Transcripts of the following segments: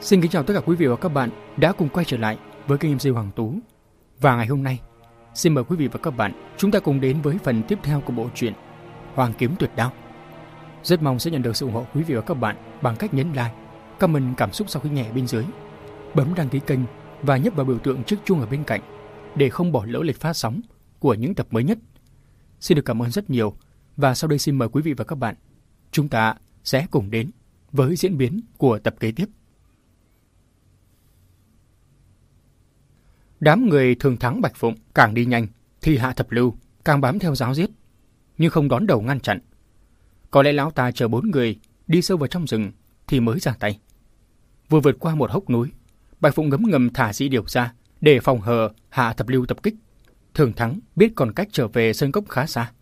Xin kính chào tất cả quý vị và các bạn đã cùng quay trở lại với kênh MC Hoàng Tú. Và ngày hôm nay, xin mời quý vị và các bạn chúng ta cùng đến với phần tiếp theo của bộ truyện Hoàng Kiếm Tuyệt Đao. Rất mong sẽ nhận được sự ủng hộ quý vị và các bạn bằng cách nhấn like, comment cảm xúc sau khi nghe bên dưới, bấm đăng ký kênh và nhấp vào biểu tượng chiếc chuông ở bên cạnh để không bỏ lỡ lịch phát sóng của những tập mới nhất. Xin được cảm ơn rất nhiều và sau đây xin mời quý vị và các bạn chúng ta sẽ cùng đến với diễn biến của tập kế tiếp. Đám người thường thắng Bạch Phụng càng đi nhanh thì Hạ Thập Lưu càng bám theo giáo giết, nhưng không đón đầu ngăn chặn. Có lẽ lão ta chờ bốn người đi sâu vào trong rừng thì mới ra tay. Vừa vượt qua một hốc núi, Bạch Phụng ngấm ngầm thả dĩ điều ra để phòng hờ Hạ Thập Lưu tập kích. Thường thắng biết còn cách trở về sơn cốc khá xa,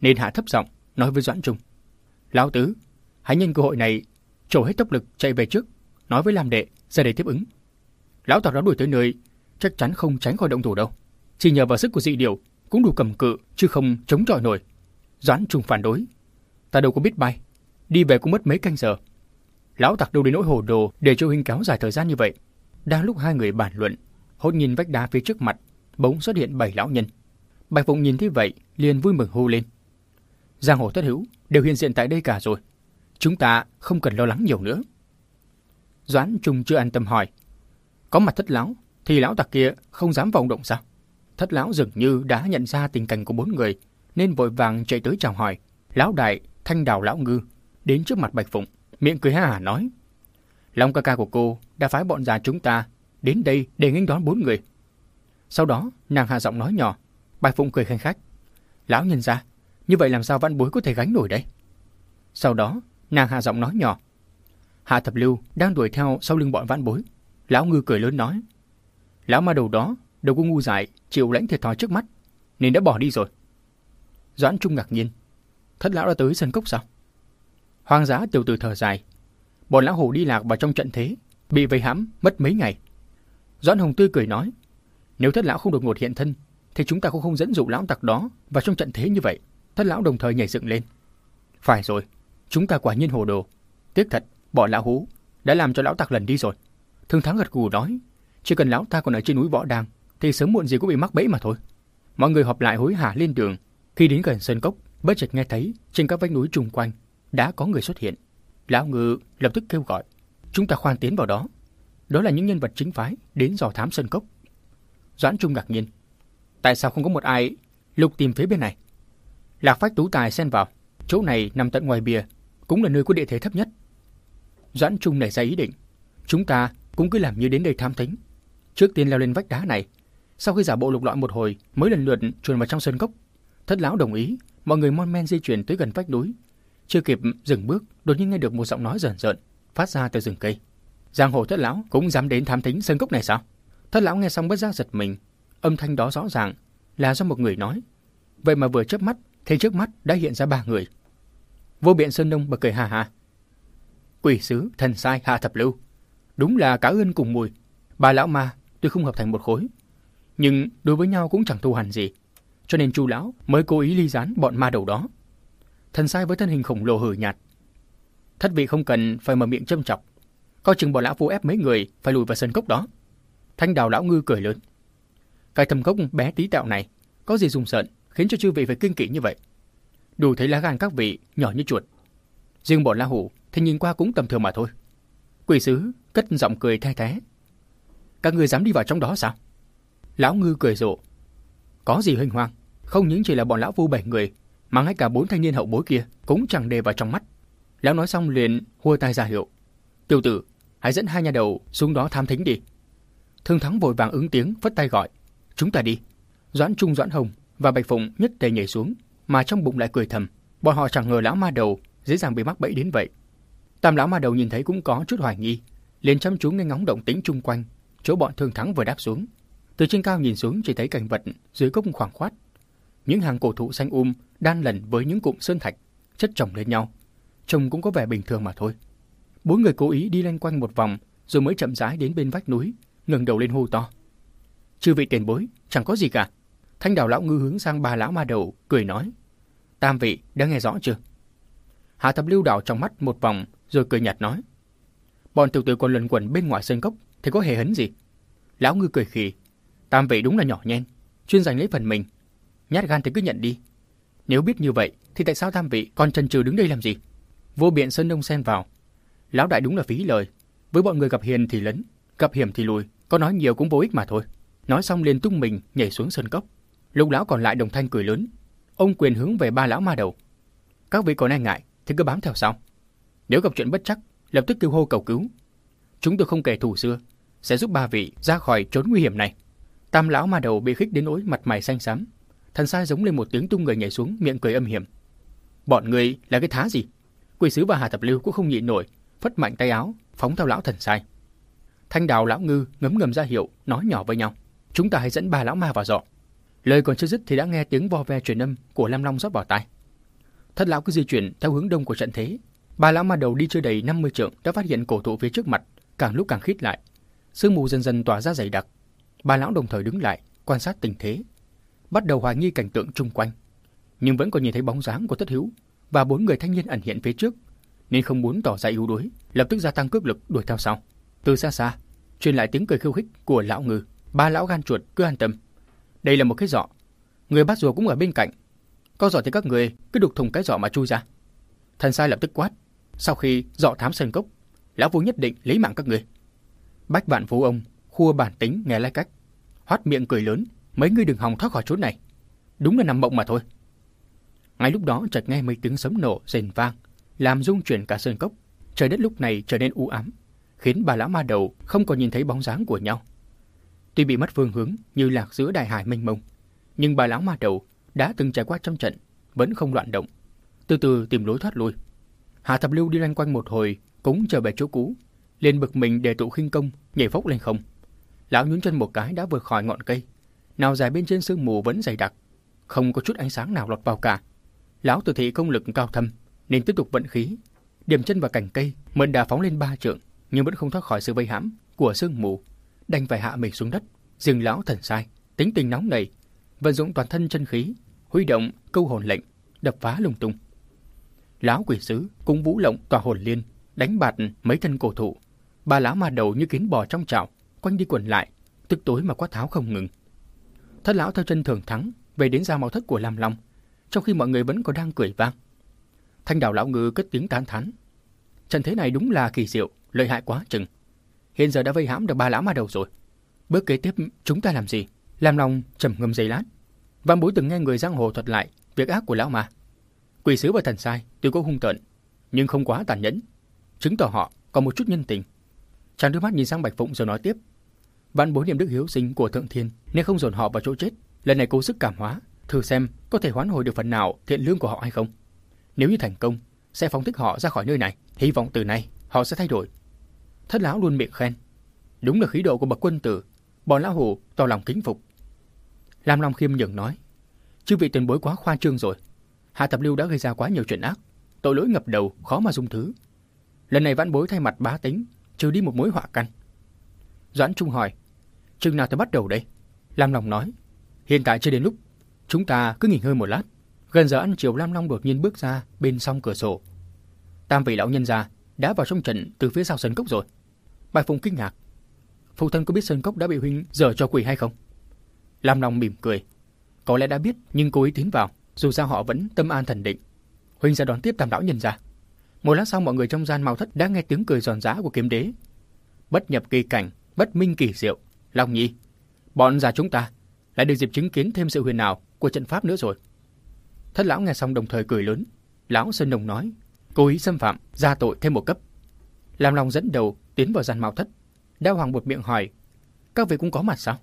nên hạ thấp giọng nói với Doãn Trung: "Lão tứ, hãy nhân cơ hội này trổ hết tốc lực chạy về trước, nói với Lam đệ ra để tiếp ứng." Lão tặc đó đuổi tới nơi chắc chắn không tránh khỏi động thủ đâu. Chỉ nhờ vào sức của dị điểu cũng đủ cầm cự chứ không chống chọi nổi. Doãn Trung phản đối. Ta đâu có biết bay, đi về cũng mất mấy canh giờ. Lão tặc đâu đến nỗi hồ đồ để cho huynh kéo dài thời gian như vậy. Đang lúc hai người bàn luận, hốt nhìn vách đá phía trước mặt, bỗng xuất hiện bảy lão nhân. Bạch Phụng nhìn thấy vậy, liền vui mừng hô lên. Giang hồ thất hữu đều hiện diện tại đây cả rồi. Chúng ta không cần lo lắng nhiều nữa. Doãn Trung chưa an tâm hỏi. Có mặt thất lão, thì lão tặc kia không dám vọng động sao? Thất lão dường như đã nhận ra tình cảnh của bốn người, nên vội vàng chạy tới chào hỏi. Lão đại, thanh đào lão ngư, đến trước mặt Bạch Phụng, miệng cười ha hả nói. Long ca ca của cô đã phái bọn già chúng ta đến đây để nghênh đón bốn người. Sau đó, nàng hạ giọng nói nhỏ. Bạch Phụng cười khanh khách. Lão nhân ra, như vậy làm sao văn bối có thể gánh nổi đấy? Sau đó, nàng hạ giọng nói nhỏ. Hạ thập lưu đang đuổi theo sau lưng bọn văn bối. Lão ngư cười lớn nói. Lão ma đầu đó đâu có ngu dại chịu lãnh thiệt thòi trước mắt, nên đã bỏ đi rồi. Doãn Trung ngạc nhiên. Thất lão đã tới sân cốc sao? Hoàng giá tiểu tử thở dài. Bọn lão hổ đi lạc vào trong trận thế, bị vây hãm mất mấy ngày. Doãn Hồng Tươi cười nói, nếu thất lão không đột ngột hiện thân, thì chúng ta cũng không dẫn dụ lão tặc đó vào trong trận thế như vậy. Thất lão đồng thời nhảy dựng lên. Phải rồi, chúng ta quả nhiên hồ đồ. Tiếc thật, bọn lão hú đã làm cho lão tặc lần đi rồi. Thương thắng gật gù nói, chỉ cần lão ta còn ở trên núi võ đàng, thì sớm muộn gì cũng bị mắc bẫy mà thôi. Mọi người họp lại hối hả lên đường. Khi đến gần sơn cốc, bất chợt nghe thấy trên các vách núi chung quanh đã có người xuất hiện. Lão ngự lập tức kêu gọi, chúng ta khoan tiến vào đó. Đó là những nhân vật chính phái đến dò thám sơn cốc. Doãn Trung ngạc nhiên, tại sao không có một ai lục tìm phía bên này? Lạc Phách Tú Tài xen vào, chỗ này nằm tận ngoài bìa, cũng là nơi có địa thế thấp nhất. Doãn Trung nảy ra ý định, chúng ta cũng cứ làm như đến đây tham thính, Trước tiên leo lên vách đá này, sau khi giả bộ lục lọi một hồi mới lần lượt chuồn vào trong sân cốc. Thất lão đồng ý, mọi người mon men di chuyển tới gần vách núi. Chưa kịp dừng bước, đột nhiên nghe được một giọng nói rờn rợn phát ra từ rừng cây. Giang hồ thất lão cũng dám đến thám thính sân cốc này sao? Thất lão nghe xong bất giác giật mình, âm thanh đó rõ ràng là do một người nói. Vậy mà vừa chớp mắt, thấy trước mắt đã hiện ra ba người. Vô biện sơn đông bật cười hà hà. Quỷ sứ, thần sai, hạ thập lưu. Đúng là cá ơn cùng mùi. bà lão ma tuy không hợp thành một khối, nhưng đối với nhau cũng chẳng thù hằn gì. Cho nên chu lão mới cố ý ly gián bọn ma đầu đó. Thần sai với thân hình khổng lồ hử nhạt. Thất vị không cần phải mở miệng châm chọc. Coi chừng bọn lão phu ép mấy người phải lùi vào sân cốc đó. Thanh đào lão ngư cười lớn. Cái thầm cốc bé tí tẹo này có gì dùng sợn khiến cho chư vị phải kinh kỵ như vậy. Đủ thấy lá gan các vị nhỏ như chuột. Riêng bọn la hủ thì nhìn qua cũng tầm thường mà thôi. Quỷ sứ cất giọng cười thay thế các người dám đi vào trong đó sao? Lão ngư cười rộ. Có gì hình hoang, không những chỉ là bọn lão vu bảy người, mà ngay cả bốn thanh niên hậu bối kia cũng chẳng đề vào trong mắt. Lão nói xong liền hua tay ra hiệu. Tiểu tử, hãy dẫn hai nhà đầu xuống đó tham thính đi. Thương Thắng vội vàng ứng tiếng vất tay gọi. Chúng ta đi. Doãn Trung Doãn Hồng và Bạch Phụng nhất tề nhảy xuống, mà trong bụng lại cười thầm. Bọn họ chẳng ngờ lão ma đầu dễ dàng bị mắc bẫy đến vậy. Tam lão ma đầu nhìn thấy cũng có chút hoài nghi, liền chăm chú nghe ngóng động tĩnh chung quanh, chỗ bọn thương thắng vừa đáp xuống. Từ trên cao nhìn xuống chỉ thấy cảnh vật dưới gốc khoảng khoát. Những hàng cổ thụ xanh um đan lẩn với những cụm sơn thạch chất chồng lên nhau. Trông cũng có vẻ bình thường mà thôi. Bốn người cố ý đi lên quanh một vòng rồi mới chậm rãi đến bên vách núi, ngẩng đầu lên hô to. Chư vị tiền bối, chẳng có gì cả. Thanh đào lão ngư hướng sang ba lão ma đầu, cười nói. Tam vị, đã nghe rõ chưa? Hạ thập lưu đảo trong mắt một vòng, rồi cười nhạt nói. Bọn tiểu tử còn luẩn quẩn bên ngoài sơn cốc thì có hề hấn gì. Lão ngư cười khỉ. Tam vị đúng là nhỏ nhen, chuyên giành lấy phần mình. Nhát gan thì cứ nhận đi. Nếu biết như vậy thì tại sao tam vị còn trần trừ đứng đây làm gì? Vô biện Sơn Đông xen vào. Lão đại đúng là phí lời. Với bọn người gặp hiền thì lấn, gặp hiểm thì lùi, có nói nhiều cũng vô ích mà thôi. Nói xong liền tung mình nhảy xuống sơn cốc. Lúc lão còn lại đồng thanh cười lớn. Ông quyền hướng về ba lão ma đầu. Các vị còn e ngại thì cứ bám theo sau. Nếu gặp chuyện bất chắc, lập tức kêu hô cầu cứu. Chúng tôi không kể thù xưa, sẽ giúp ba vị ra khỏi trốn nguy hiểm này. Tam lão ma đầu bị khích đến nỗi mặt mày xanh xám. Thần sai giống lên một tiếng tung người nhảy xuống, miệng cười âm hiểm. Bọn người là cái thá gì? Quỷ sứ và Hà Tập Lưu cũng không nhịn nổi, phất mạnh tay áo, phóng theo lão thần sai. Thanh đào lão ngư ngấm ngầm ra hiệu, nói nhỏ với nhau. Chúng ta hãy dẫn ba lão ma vào dọ. Lời còn chưa dứt thì đã nghe tiếng vo ve truyền âm của Lam Long rót vào tai. Thất lão cứ di chuyển theo hướng đông của trận thế. Ba lão ma đầu đi chưa đầy 50 trượng đã phát hiện cổ thụ phía trước mặt, càng lúc càng khít lại. Sương mù dần dần tỏa ra dày đặc. Ba lão đồng thời đứng lại, quan sát tình thế. Bắt đầu hoài nghi cảnh tượng chung quanh. Nhưng vẫn còn nhìn thấy bóng dáng của Tất Hiếu và bốn người thanh niên ẩn hiện phía trước, nên không muốn tỏ ra yếu đuối, lập tức gia tăng cước lực đuổi theo sau. Từ xa xa, truyền lại tiếng cười khiêu khích của lão ngư. Ba lão gan chuột cứ an tâm. Đây là một cái giỏ. Người bắt rùa cũng ở bên cạnh. Có giỏ thì các người cứ đục thùng cái giỏ mà chui ra. Thần sai lập tức quát. Sau khi dọ thám sơn cốc, lão phu nhất định lấy mạng các người. Bách vạn phú ông, khua bản tính nghe lai cách. Hoát miệng cười lớn, mấy người đừng hòng thoát khỏi chỗ này. Đúng là nằm mộng mà thôi. Ngay lúc đó chợt nghe mấy tiếng sấm nổ rền vang, làm rung chuyển cả sơn cốc. Trời đất lúc này trở nên u ám, khiến bà lão ma đầu không còn nhìn thấy bóng dáng của nhau. Tuy bị mất phương hướng như lạc giữa đại hải mênh mông, nhưng bà lão ma đầu đã từng trải qua trong trận, vẫn không loạn động, từ từ tìm lối thoát lui. Hạ Thập Lưu đi loanh quanh một hồi, cũng trở về chỗ cũ, liền bực mình để tụ khinh công, nhảy phốc lên không. Lão nhún chân một cái đã vượt khỏi ngọn cây, nào dài bên trên sương mù vẫn dày đặc, không có chút ánh sáng nào lọt vào cả. Lão tự thị công lực cao thâm, nên tiếp tục vận khí, điểm chân vào cành cây, mượn đà phóng lên ba trượng, nhưng vẫn không thoát khỏi sự vây hãm của sương mù, đành phải hạ mình xuống đất. Dừng lão thần sai, tính tình nóng nảy, vận dụng toàn thân chân khí, huy động câu hồn lệnh, đập phá lung tung. Lão quỷ sứ cũng vũ lộng tòa hồn liên, đánh bạt mấy thân cổ thụ. Ba lão ma đầu như kiến bò trong chảo, quanh đi quẩn lại, tức tối mà quát tháo không ngừng. Thất lão theo chân thường thắng, về đến ra màu thất của Lam Long, trong khi mọi người vẫn còn đang cười vang. Thanh đảo lão ngư cất tiếng tán thán. Trận thế này đúng là kỳ diệu, lợi hại quá chừng. Hiện giờ đã vây hãm được ba lão ma đầu rồi. Bước kế tiếp chúng ta làm gì? Lam Long trầm ngâm giây lát. Văn bối từng nghe người giang hồ thuật lại việc ác của lão ma. Quỷ sứ và thần sai tuy có hung tợn, nhưng không quá tàn nhẫn, chứng tỏ họ có một chút nhân tình. Chàng đưa mắt nhìn sang Bạch Phụng rồi nói tiếp. Văn bối niệm đức hiếu sinh của thượng thiên nên không dồn họ vào chỗ chết. Lần này cố sức cảm hóa, thử xem có thể hoán hồi được phần nào thiện lương của họ hay không. Nếu như thành công, sẽ phóng thích họ ra khỏi nơi này. Hy vọng từ nay họ sẽ thay đổi. Thất lão luôn miệng khen. Đúng là khí độ của bậc quân tử. Bọn lão hủ tỏ lòng kính phục. Lam Long khiêm nhường nói. Chư vị tiền bối quá khoa trương rồi. Hạ Tập Lưu đã gây ra quá nhiều chuyện ác. Tội lỗi ngập đầu, khó mà dung thứ. Lần này vãn bối thay mặt bá tính, trừ đi một mối họa căn. Doãn Trung hỏi, chừng nào thì bắt đầu đây? Lam Long nói, hiện tại chưa đến lúc, chúng ta cứ nghỉ ngơi một lát. Gần giờ ăn chiều Lam Long đột nhiên bước ra bên song cửa sổ. Tam vị lão nhân già đã vào trong trận từ phía sau sân cốc rồi. Bạch Phụng kinh ngạc. Phụ thân có biết sân cốc đã bị huynh dở cho quỷ hay không? Lam Long mỉm cười. Có lẽ đã biết nhưng cố ý tiến vào, dù sao họ vẫn tâm an thần định. Huynh ra đón tiếp tam lão nhân già. Một lát sau mọi người trong gian mau thất đã nghe tiếng cười giòn giã của kiếm đế. Bất nhập kỳ cảnh, bất minh kỳ diệu. Long nhi, bọn già chúng ta lại được dịp chứng kiến thêm sự huyền ảo của trận pháp nữa rồi. Thất lão nghe xong đồng thời cười lớn. Lão Sơn Đồng nói, cố ý xâm phạm, ra tội thêm một cấp. Làm lòng dẫn đầu tiến vào gian mạo thất. Đao Hoàng một miệng hỏi, các vị cũng có mặt sao?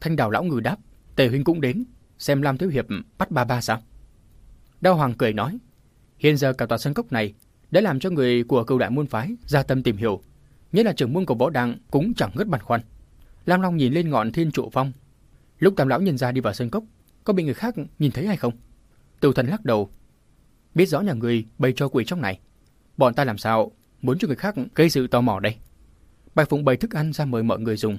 Thanh đào lão ngừ đáp, tề huynh cũng đến, xem Lam Thiếu Hiệp bắt ba ba sao? Đao Hoàng cười nói, hiện giờ cả tòa sân cốc này đã làm cho người của cựu đại môn phái ra tâm tìm hiểu, nhất là trưởng môn của võ đặng cũng chẳng ngớt băn khoăn. Lam Long nhìn lên ngọn thiên trụ phong. Lúc tam lão nhân ra đi vào sân cốc, có bị người khác nhìn thấy hay không? Tiêu thần lắc đầu. Biết rõ nhà người bày cho quỷ trong này. Bọn ta làm sao muốn cho người khác gây sự tò mò đây? Bạch Phụng bày thức ăn ra mời mọi người dùng.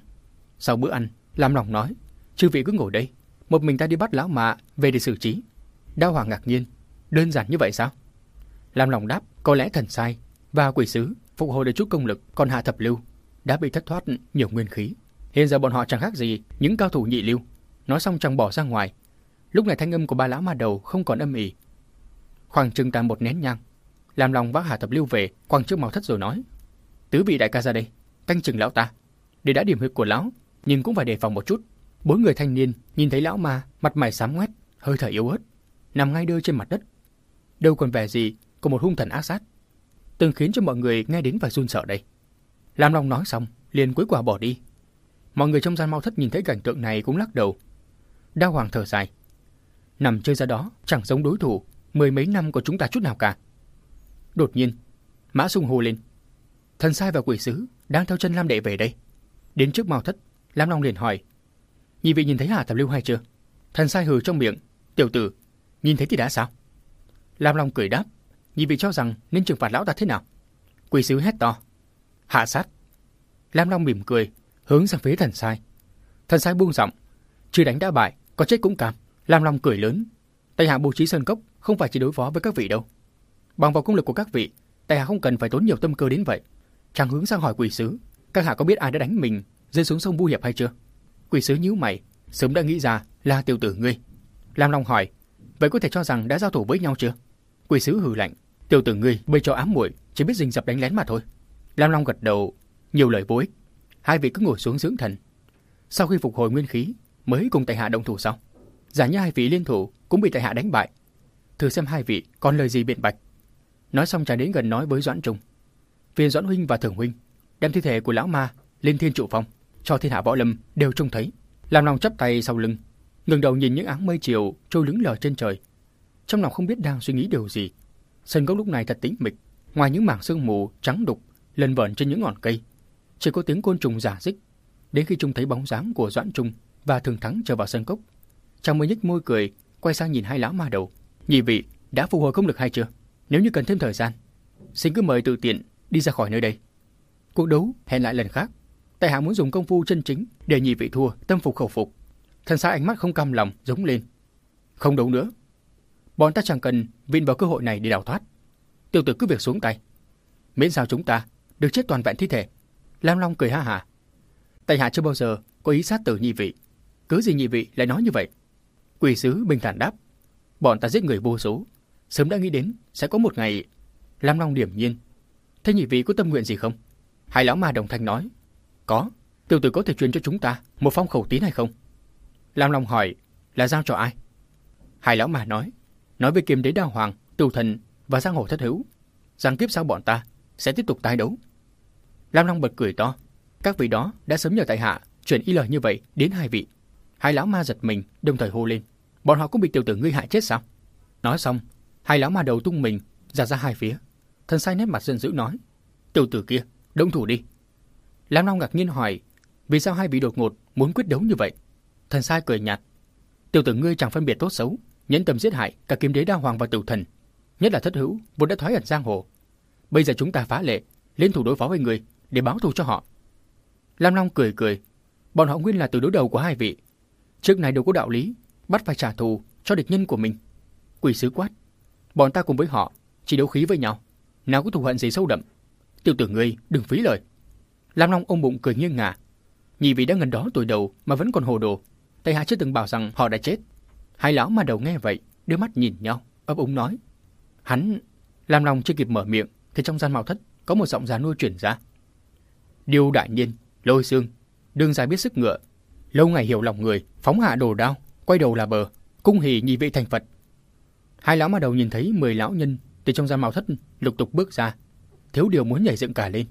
Sau bữa ăn, Lam Long nói, chư vị cứ ngồi đây, một mình ta đi bắt lão mạ về để xử trí. Đao Hoàng ngạc nhiên, đơn giản như vậy sao? Lam Long đáp, có lẽ thần sai, và quỷ sứ phục hồi được chút công lực, còn hạ thập lưu đã bị thất thoát nhiều nguyên khí. Hiện giờ bọn họ chẳng khác gì những cao thủ nhị lưu. Nói xong chẳng bỏ ra ngoài. Lúc này thanh âm của ba lão ma đầu không còn âm ỉ. Khoảng chừng tạm một nén nhang, làm lòng vác hạ thập lưu về, quăng trước màu thất rồi nói: "Tứ vị đại ca ra đây, canh chừng lão ta. Để đã điểm huyệt của lão, nhưng cũng phải đề phòng một chút." Bốn người thanh niên nhìn thấy lão ma, mặt mày xám ngoét, hơi thở yếu ớt, nằm ngay đơ trên mặt đất. Đâu còn vẻ gì của một hung thần ác sát. Từng khiến cho mọi người nghe đến và run sợ đây. Lam Long nói xong, liền cuối quả bỏ đi. Mọi người trong gian mau thất nhìn thấy cảnh tượng này cũng lắc đầu. Đao Hoàng thở dài. Nằm chơi ra đó chẳng giống đối thủ mười mấy năm của chúng ta chút nào cả. Đột nhiên, Mã Sung hô lên. Thần sai và quỷ sứ đang theo chân Lam Đệ về đây. Đến trước mau thất, Lam Long liền hỏi. Nhị vị nhìn thấy Hà Thập Lưu hay chưa? Thần sai hừ trong miệng. Tiểu tử, nhìn thấy thì đã sao? Lam Long cười đáp. Nhị vị cho rằng nên trừng phạt lão ta thế nào? Quỷ sứ hét to. Hạ sát. Lam Long mỉm cười, hướng sang phía thần sai. Thần sai buông giọng. Chưa đánh đã bại, có chết cũng cam. Lam Long cười lớn. Tây Hạ bố trí sơn cốc không phải chỉ đối phó với các vị đâu. Bằng vào công lực của các vị, Tây Hạ không cần phải tốn nhiều tâm cơ đến vậy. Chàng hướng sang hỏi quỷ sứ, các hạ có biết ai đã đánh mình rơi xuống sông Bu Hiệp hay chưa? Quỷ sứ nhíu mày, sớm đã nghĩ ra là tiểu tử ngươi. Lam Long hỏi, vậy có thể cho rằng đã giao thủ với nhau chưa? Quỷ sứ hừ lạnh, tiểu tử ngươi bây cho ám muội, chỉ biết rình rập đánh lén mà thôi. Lam Long gật đầu, nhiều lời vô ích. Hai vị cứ ngồi xuống dưỡng thần. Sau khi phục hồi nguyên khí, mới cùng tại hạ động thủ xong Giả như hai vị liên thủ cũng bị tại hạ đánh bại. Thử xem hai vị còn lời gì biện bạch. Nói xong chàng đến gần nói với Doãn Trung. Viên Doãn huynh và Thường huynh đem thi thể của lão ma lên thiên trụ phong, cho thiên hạ võ lâm đều trông thấy. Làm lòng chắp tay sau lưng, ngẩng đầu nhìn những áng mây chiều trôi lững lờ trên trời. Trong lòng không biết đang suy nghĩ điều gì. Sân gốc lúc này thật tĩnh mịch, ngoài những mảng sương mù trắng đục lần vẩn trên những ngọn cây, chỉ có tiếng côn trùng giả dích. Đến khi trông thấy bóng dáng của Doãn Trung và Thường Thắng trở vào sân cốc, chàng mới nhếch môi cười, quay sang nhìn hai lão ma đầu. Nhị vị đã phục hồi công lực hay chưa? Nếu như cần thêm thời gian, xin cứ mời tự tiện đi ra khỏi nơi đây. Cuộc đấu hẹn lại lần khác. Tại hạ muốn dùng công phu chân chính để nhị vị thua, tâm phục khẩu phục. Thần xa ánh mắt không cam lòng, giống lên. Không đấu nữa. Bọn ta chẳng cần vin vào cơ hội này để đào thoát. Tiêu tử cứ việc xuống tay. Miễn sao chúng ta được chết toàn vẹn thi thể. Lam Long cười ha hả. Tại hạ chưa bao giờ có ý sát tử nhị vị. Cứ gì nhị vị lại nói như vậy? Quỷ sứ bình thản đáp. Bọn ta giết người vô số. Sớm đã nghĩ đến sẽ có một ngày. Lam Long điểm nhiên. Thế nhị vị có tâm nguyện gì không? Hai lão ma đồng thanh nói. Có. Tiêu tử có thể truyền cho chúng ta một phong khẩu tín hay không? Lam Long hỏi. Là giao cho ai? Hai lão ma nói. Nói về kiềm đế đa hoàng, tù thần và giang hồ thất hữu. Rằng kiếp sau bọn ta sẽ tiếp tục tái đấu. Lam Long bật cười to. Các vị đó đã sớm nhờ tại hạ chuyển y lời như vậy đến hai vị. Hai lão ma giật mình, đồng thời hô lên. Bọn họ cũng bị tiểu tử ngươi hại chết sao? Nói xong, hai lão ma đầu tung mình ra ra hai phía. Thần sai nét mặt giận dữ nói. Tiểu tử kia, động thủ đi. Lam Long ngạc nhiên hỏi, vì sao hai vị đột ngột muốn quyết đấu như vậy? Thần sai cười nhạt. Tiểu tử ngươi chẳng phân biệt tốt xấu, nhẫn tâm giết hại cả kiếm đế đa hoàng và tiểu thần. Nhất là thất hữu, vốn đã thoái ẩn giang hồ. Bây giờ chúng ta phá lệ, liên thủ đối phó với người để báo thù cho họ. Lam Long cười cười, bọn họ nguyên là từ đối đầu của hai vị. Trước này đều có đạo lý, bắt phải trả thù cho địch nhân của mình. Quỷ sứ quát, bọn ta cùng với họ chỉ đấu khí với nhau, nào có thù hận gì sâu đậm. Tiểu tử ngươi đừng phí lời. Lam Long ôm bụng cười nghiêng ngả. Nhị vị đã ngần đó tuổi đầu mà vẫn còn hồ đồ. Tây Hạ chưa từng bảo rằng họ đã chết. Hai lão mà đầu nghe vậy, đưa mắt nhìn nhau, ấp úng nói. Hắn... làm lòng chưa kịp mở miệng, thì trong gian mạo thất có một giọng già nuôi chuyển ra. Điêu đại nhiên, lôi xương, đương dài biết sức ngựa, lâu ngày hiểu lòng người, phóng hạ đồ đao, quay đầu là bờ, cung hỉ nhị vị thành Phật. Hai lão ma đầu nhìn thấy mười lão nhân từ trong gian mạo thất lục tục bước ra, thiếu điều muốn nhảy dựng cả lên.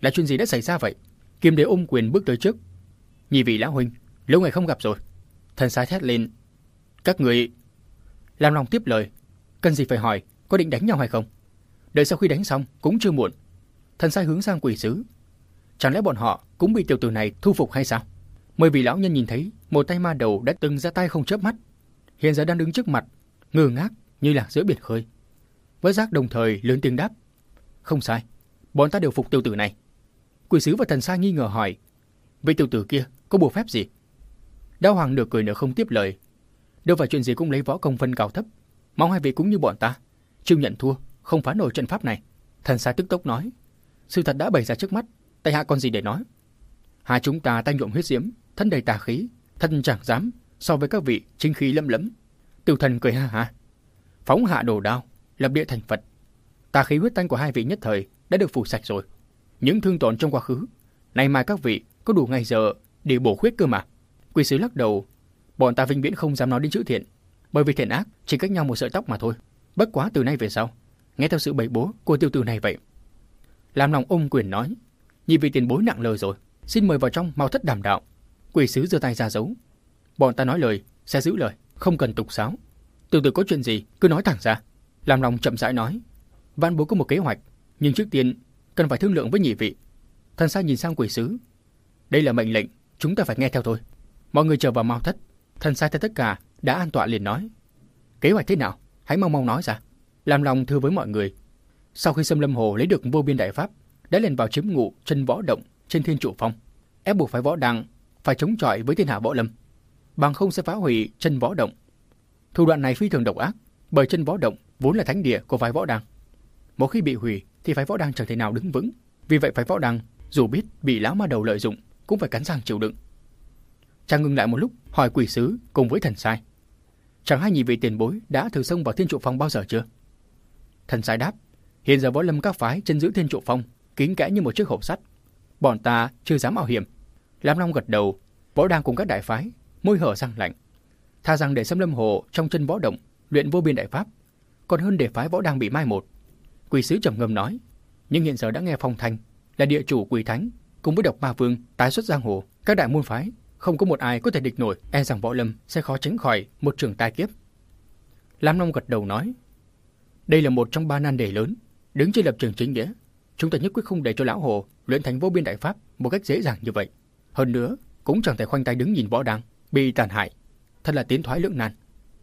Là chuyện gì đã xảy ra vậy? Kim đế ôm quyền bước tới trước. Nhị vị lão huynh, lâu ngày không gặp rồi. Thần sai thét lên. Các người... Làm lòng tiếp lời. Cần gì phải hỏi, có định đánh nhau hay không? Đợi sau khi đánh xong cũng chưa muộn. Thần sai hướng sang quỷ sứ. Chẳng lẽ bọn họ cũng bị tiểu tử này thu phục hay sao? Mười vị lão nhân nhìn thấy một tay ma đầu đã từng ra tay không chớp mắt. Hiện giờ đang đứng trước mặt, ngơ ngác như lạc giữa biển khơi. Với giác đồng thời lớn tiếng đáp. Không sai, bọn ta đều phục tiểu tử này. Quỷ sứ và thần sai nghi ngờ hỏi. vị tiểu tử kia có bùa phép gì? Đao hoàng nửa cười nửa không tiếp lời. Đâu phải chuyện gì cũng lấy võ công phân cao thấp. Mong hai vị cũng như bọn ta. Chịu nhận thua, không phá nổi trận pháp này. Thần sai tức tốc nói, sự thật đã bày ra trước mắt, tại hạ còn gì để nói. Hai chúng ta tay nhuộm huyết diễm, thân đầy tà khí, thân chẳng dám so với các vị chính khí lẫm lẫm. Tiểu thần cười ha ha, phóng hạ đồ đao, lập địa thành Phật. Tà khí huyết tanh của hai vị nhất thời đã được phủ sạch rồi. Những thương tổn trong quá khứ, nay mai các vị có đủ ngày giờ để bổ khuyết cơ mà. Quỷ sứ lắc đầu, bọn ta vinh viễn không dám nói đến chữ thiện, bởi vì thiện ác chỉ cách nhau một sợi tóc mà thôi. Bất quá từ nay về sau, nghe theo sự bày bố của tiêu tử này vậy. Làm lòng ôm quyền nói, nhị vị tiền bối nặng lời rồi, xin mời vào trong mau thất đàm đạo. Quỷ sứ giơ tay ra dấu. Bọn ta nói lời, sẽ giữ lời, không cần tục sáo. Từ từ có chuyện gì, cứ nói thẳng ra. Làm lòng chậm rãi nói, văn bố có một kế hoạch, nhưng trước tiên cần phải thương lượng với nhị vị. Thần sai nhìn sang quỷ sứ. Đây là mệnh lệnh, chúng ta phải nghe theo thôi. Mọi người chờ vào mau thất. Thần sai thấy tất cả đã an tọa liền nói. Kế hoạch thế nào? Hãy mau mau nói ra. Làm lòng thưa với mọi người. Sau khi xâm lâm hồ lấy được vô biên đại pháp, đã lên vào chiếm ngụ chân võ động trên thiên trụ phong, ép buộc phải võ đăng phải chống chọi với thiên hạ võ lâm, bằng không sẽ phá hủy chân võ động. Thủ đoạn này phi thường độc ác, bởi chân võ động vốn là thánh địa của phái võ đăng. Một khi bị hủy thì phái võ đăng chẳng thể nào đứng vững. Vì vậy phái võ đăng dù biết bị lão ma đầu lợi dụng cũng phải cắn răng chịu đựng. Chàng ngừng lại một lúc, hỏi quỷ sứ cùng với thần sai. Chẳng hai nhị vị tiền bối đã thử xông vào thiên trụ phong bao giờ chưa? Thần sai đáp, hiện giờ võ lâm các phái chân giữ thiên trụ phong, kín kẽ như một chiếc hộp sắt. Bọn ta chưa dám mạo hiểm. Lam Long gật đầu, võ đang cùng các đại phái, môi hở răng lạnh. Tha rằng để xâm lâm hồ trong chân võ động, luyện vô biên đại pháp, còn hơn để phái võ đang bị mai một. Quỷ sứ trầm ngâm nói, nhưng hiện giờ đã nghe phong thanh là địa chủ quỷ thánh cùng với độc ma vương tái xuất giang hồ, các đại môn phái không có một ai có thể địch nổi, e rằng võ lâm sẽ khó tránh khỏi một trường tai kiếp. Lam Long gật đầu nói, đây là một trong ba nan đề lớn, đứng trên lập trường chính nghĩa, chúng ta nhất quyết không để cho lão hồ luyện thành vô biên đại pháp một cách dễ dàng như vậy. Hơn nữa, cũng chẳng thể khoanh tay đứng nhìn võ đăng bị tàn hại, thật là tiến thoái lưỡng nan.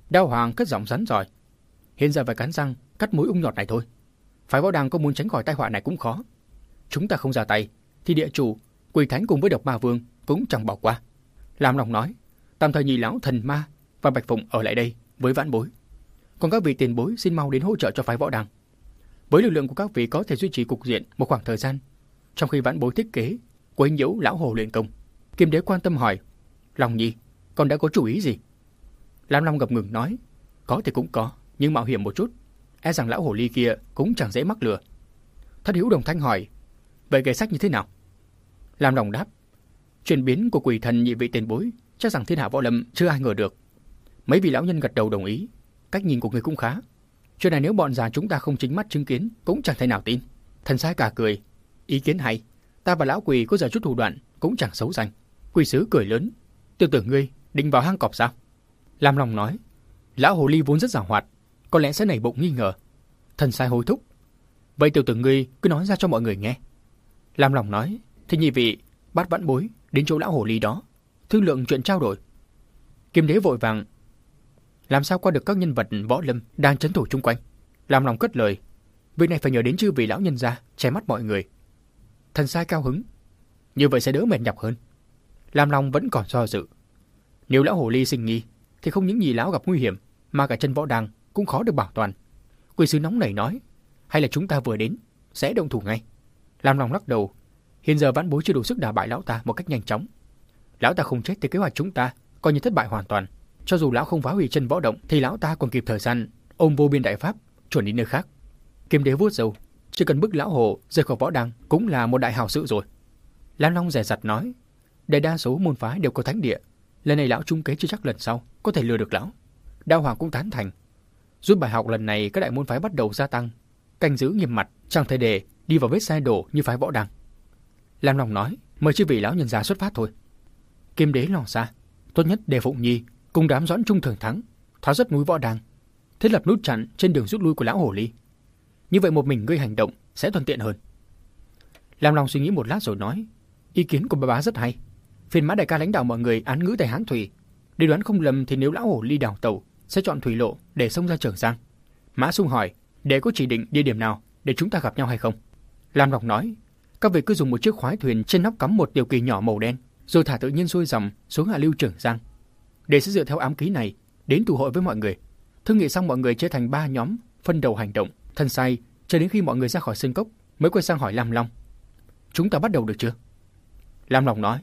Đao Hoàng cất giọng rắn giỏi, hiện giờ phải cắn răng cắt mũi ung nhọt này thôi. Phải võ đăng có muốn tránh khỏi tai họa này cũng khó. Chúng ta không ra tay, thì địa chủ, quỷ thánh cùng với độc ma vương cũng chẳng bỏ qua. Lam Long nói, tạm thời nhị lão thần ma và Bạch Phụng ở lại đây với vãn bối. Còn các vị tiền bối xin mau đến hỗ trợ cho phái võ đằng. Với lực lượng của các vị có thể duy trì cục diện một khoảng thời gian, trong khi vãn bối thiết kế quấy nhiễu lão hồ luyện công. Kim đế quan tâm hỏi, Long Nhi, con đã có chủ ý gì? Lam Long ngập ngừng nói, có thì cũng có, nhưng mạo hiểm một chút. E rằng lão hồ ly kia cũng chẳng dễ mắc lừa. Thất hiếu đồng thanh hỏi, vậy gây sách như thế nào? Lam Long đáp, Chuyển biến của quỷ thần nhị vị tiền bối, chắc rằng thiên hạ võ lâm chưa ai ngờ được. Mấy vị lão nhân gật đầu đồng ý, cách nhìn của người cũng khá. Chuyện này nếu bọn già chúng ta không chính mắt chứng kiến cũng chẳng thể nào tin. Thần sai cả cười, ý kiến hay, ta và lão quỷ có giờ chút thủ đoạn cũng chẳng xấu danh. Quỷ sứ cười lớn, tiêu tưởng ngươi định vào hang cọp sao? Lam Long nói, lão hồ ly vốn rất giàu hoạt, có lẽ sẽ nảy bụng nghi ngờ. Thần sai hối thúc, vậy tiểu tử ngươi cứ nói ra cho mọi người nghe. Lam Long nói, thì nhị vị bắt vãn bối đến chỗ lão hồ ly đó, thương lượng chuyện trao đổi. Kim đế vội vàng, làm sao qua được các nhân vật võ lâm đang chấn thủ chung quanh. Làm lòng cất lời, việc này phải nhờ đến chư vị lão nhân gia, che mắt mọi người. Thần sai cao hứng, như vậy sẽ đỡ mệt nhọc hơn. Làm lòng vẫn còn do dự. Nếu lão hồ ly sinh nghi, thì không những nhị lão gặp nguy hiểm, mà cả chân võ đàng cũng khó được bảo toàn. Quỷ sứ nóng nảy nói, hay là chúng ta vừa đến, sẽ động thủ ngay. Làm lòng lắc đầu, Hiện giờ vãn bối chưa đủ sức đả bại lão ta một cách nhanh chóng. Lão ta không chết thì kế hoạch chúng ta coi như thất bại hoàn toàn. Cho dù lão không phá hủy chân võ động thì lão ta còn kịp thời gian ôm vô biên đại pháp chuẩn đi nơi khác. Kim đế vuốt râu, chỉ cần bức lão hồ rời khỏi võ đăng cũng là một đại hào sự rồi. Lam Long rẻ rặt nói, đại đa số môn phái đều có thánh địa, lần này lão trung kế chưa chắc lần sau có thể lừa được lão. Đao Hoàng cũng tán thành. Rút bài học lần này các đại môn phái bắt đầu gia tăng, canh giữ nghiêm mặt, chẳng thể để đi vào vết sai đổ như phái võ đăng. Lam Long nói, mời chư vị lão nhân gia xuất phát thôi. Kim đế lo xa, tốt nhất để Phụng Nhi cùng đám doãn trung thường thắng, tháo rất núi võ đàng, thiết lập nút chặn trên đường rút lui của lão hồ ly. Như vậy một mình ngươi hành động sẽ thuận tiện hơn. Lam Long suy nghĩ một lát rồi nói, ý kiến của bà bá rất hay. Phiền mã đại ca lãnh đạo mọi người án ngữ tại Hán Thủy. Để đoán không lầm thì nếu lão hồ ly đào tàu sẽ chọn thủy lộ để xông ra Trường Giang. Mã Sung hỏi, để có chỉ định địa điểm nào để chúng ta gặp nhau hay không? Lam Long nói, các vị cứ dùng một chiếc khoái thuyền trên nóc cắm một điều kỳ nhỏ màu đen, rồi thả tự nhiên xuôi dòng xuống hạ lưu trưởng Giang. Để sẽ dựa theo ám ký này đến tụ hội với mọi người. Thương nghị xong mọi người chia thành ba nhóm, phân đầu hành động. Thân say Cho đến khi mọi người ra khỏi sân cốc mới quay sang hỏi Lam Long. Chúng ta bắt đầu được chưa? Lam Long nói,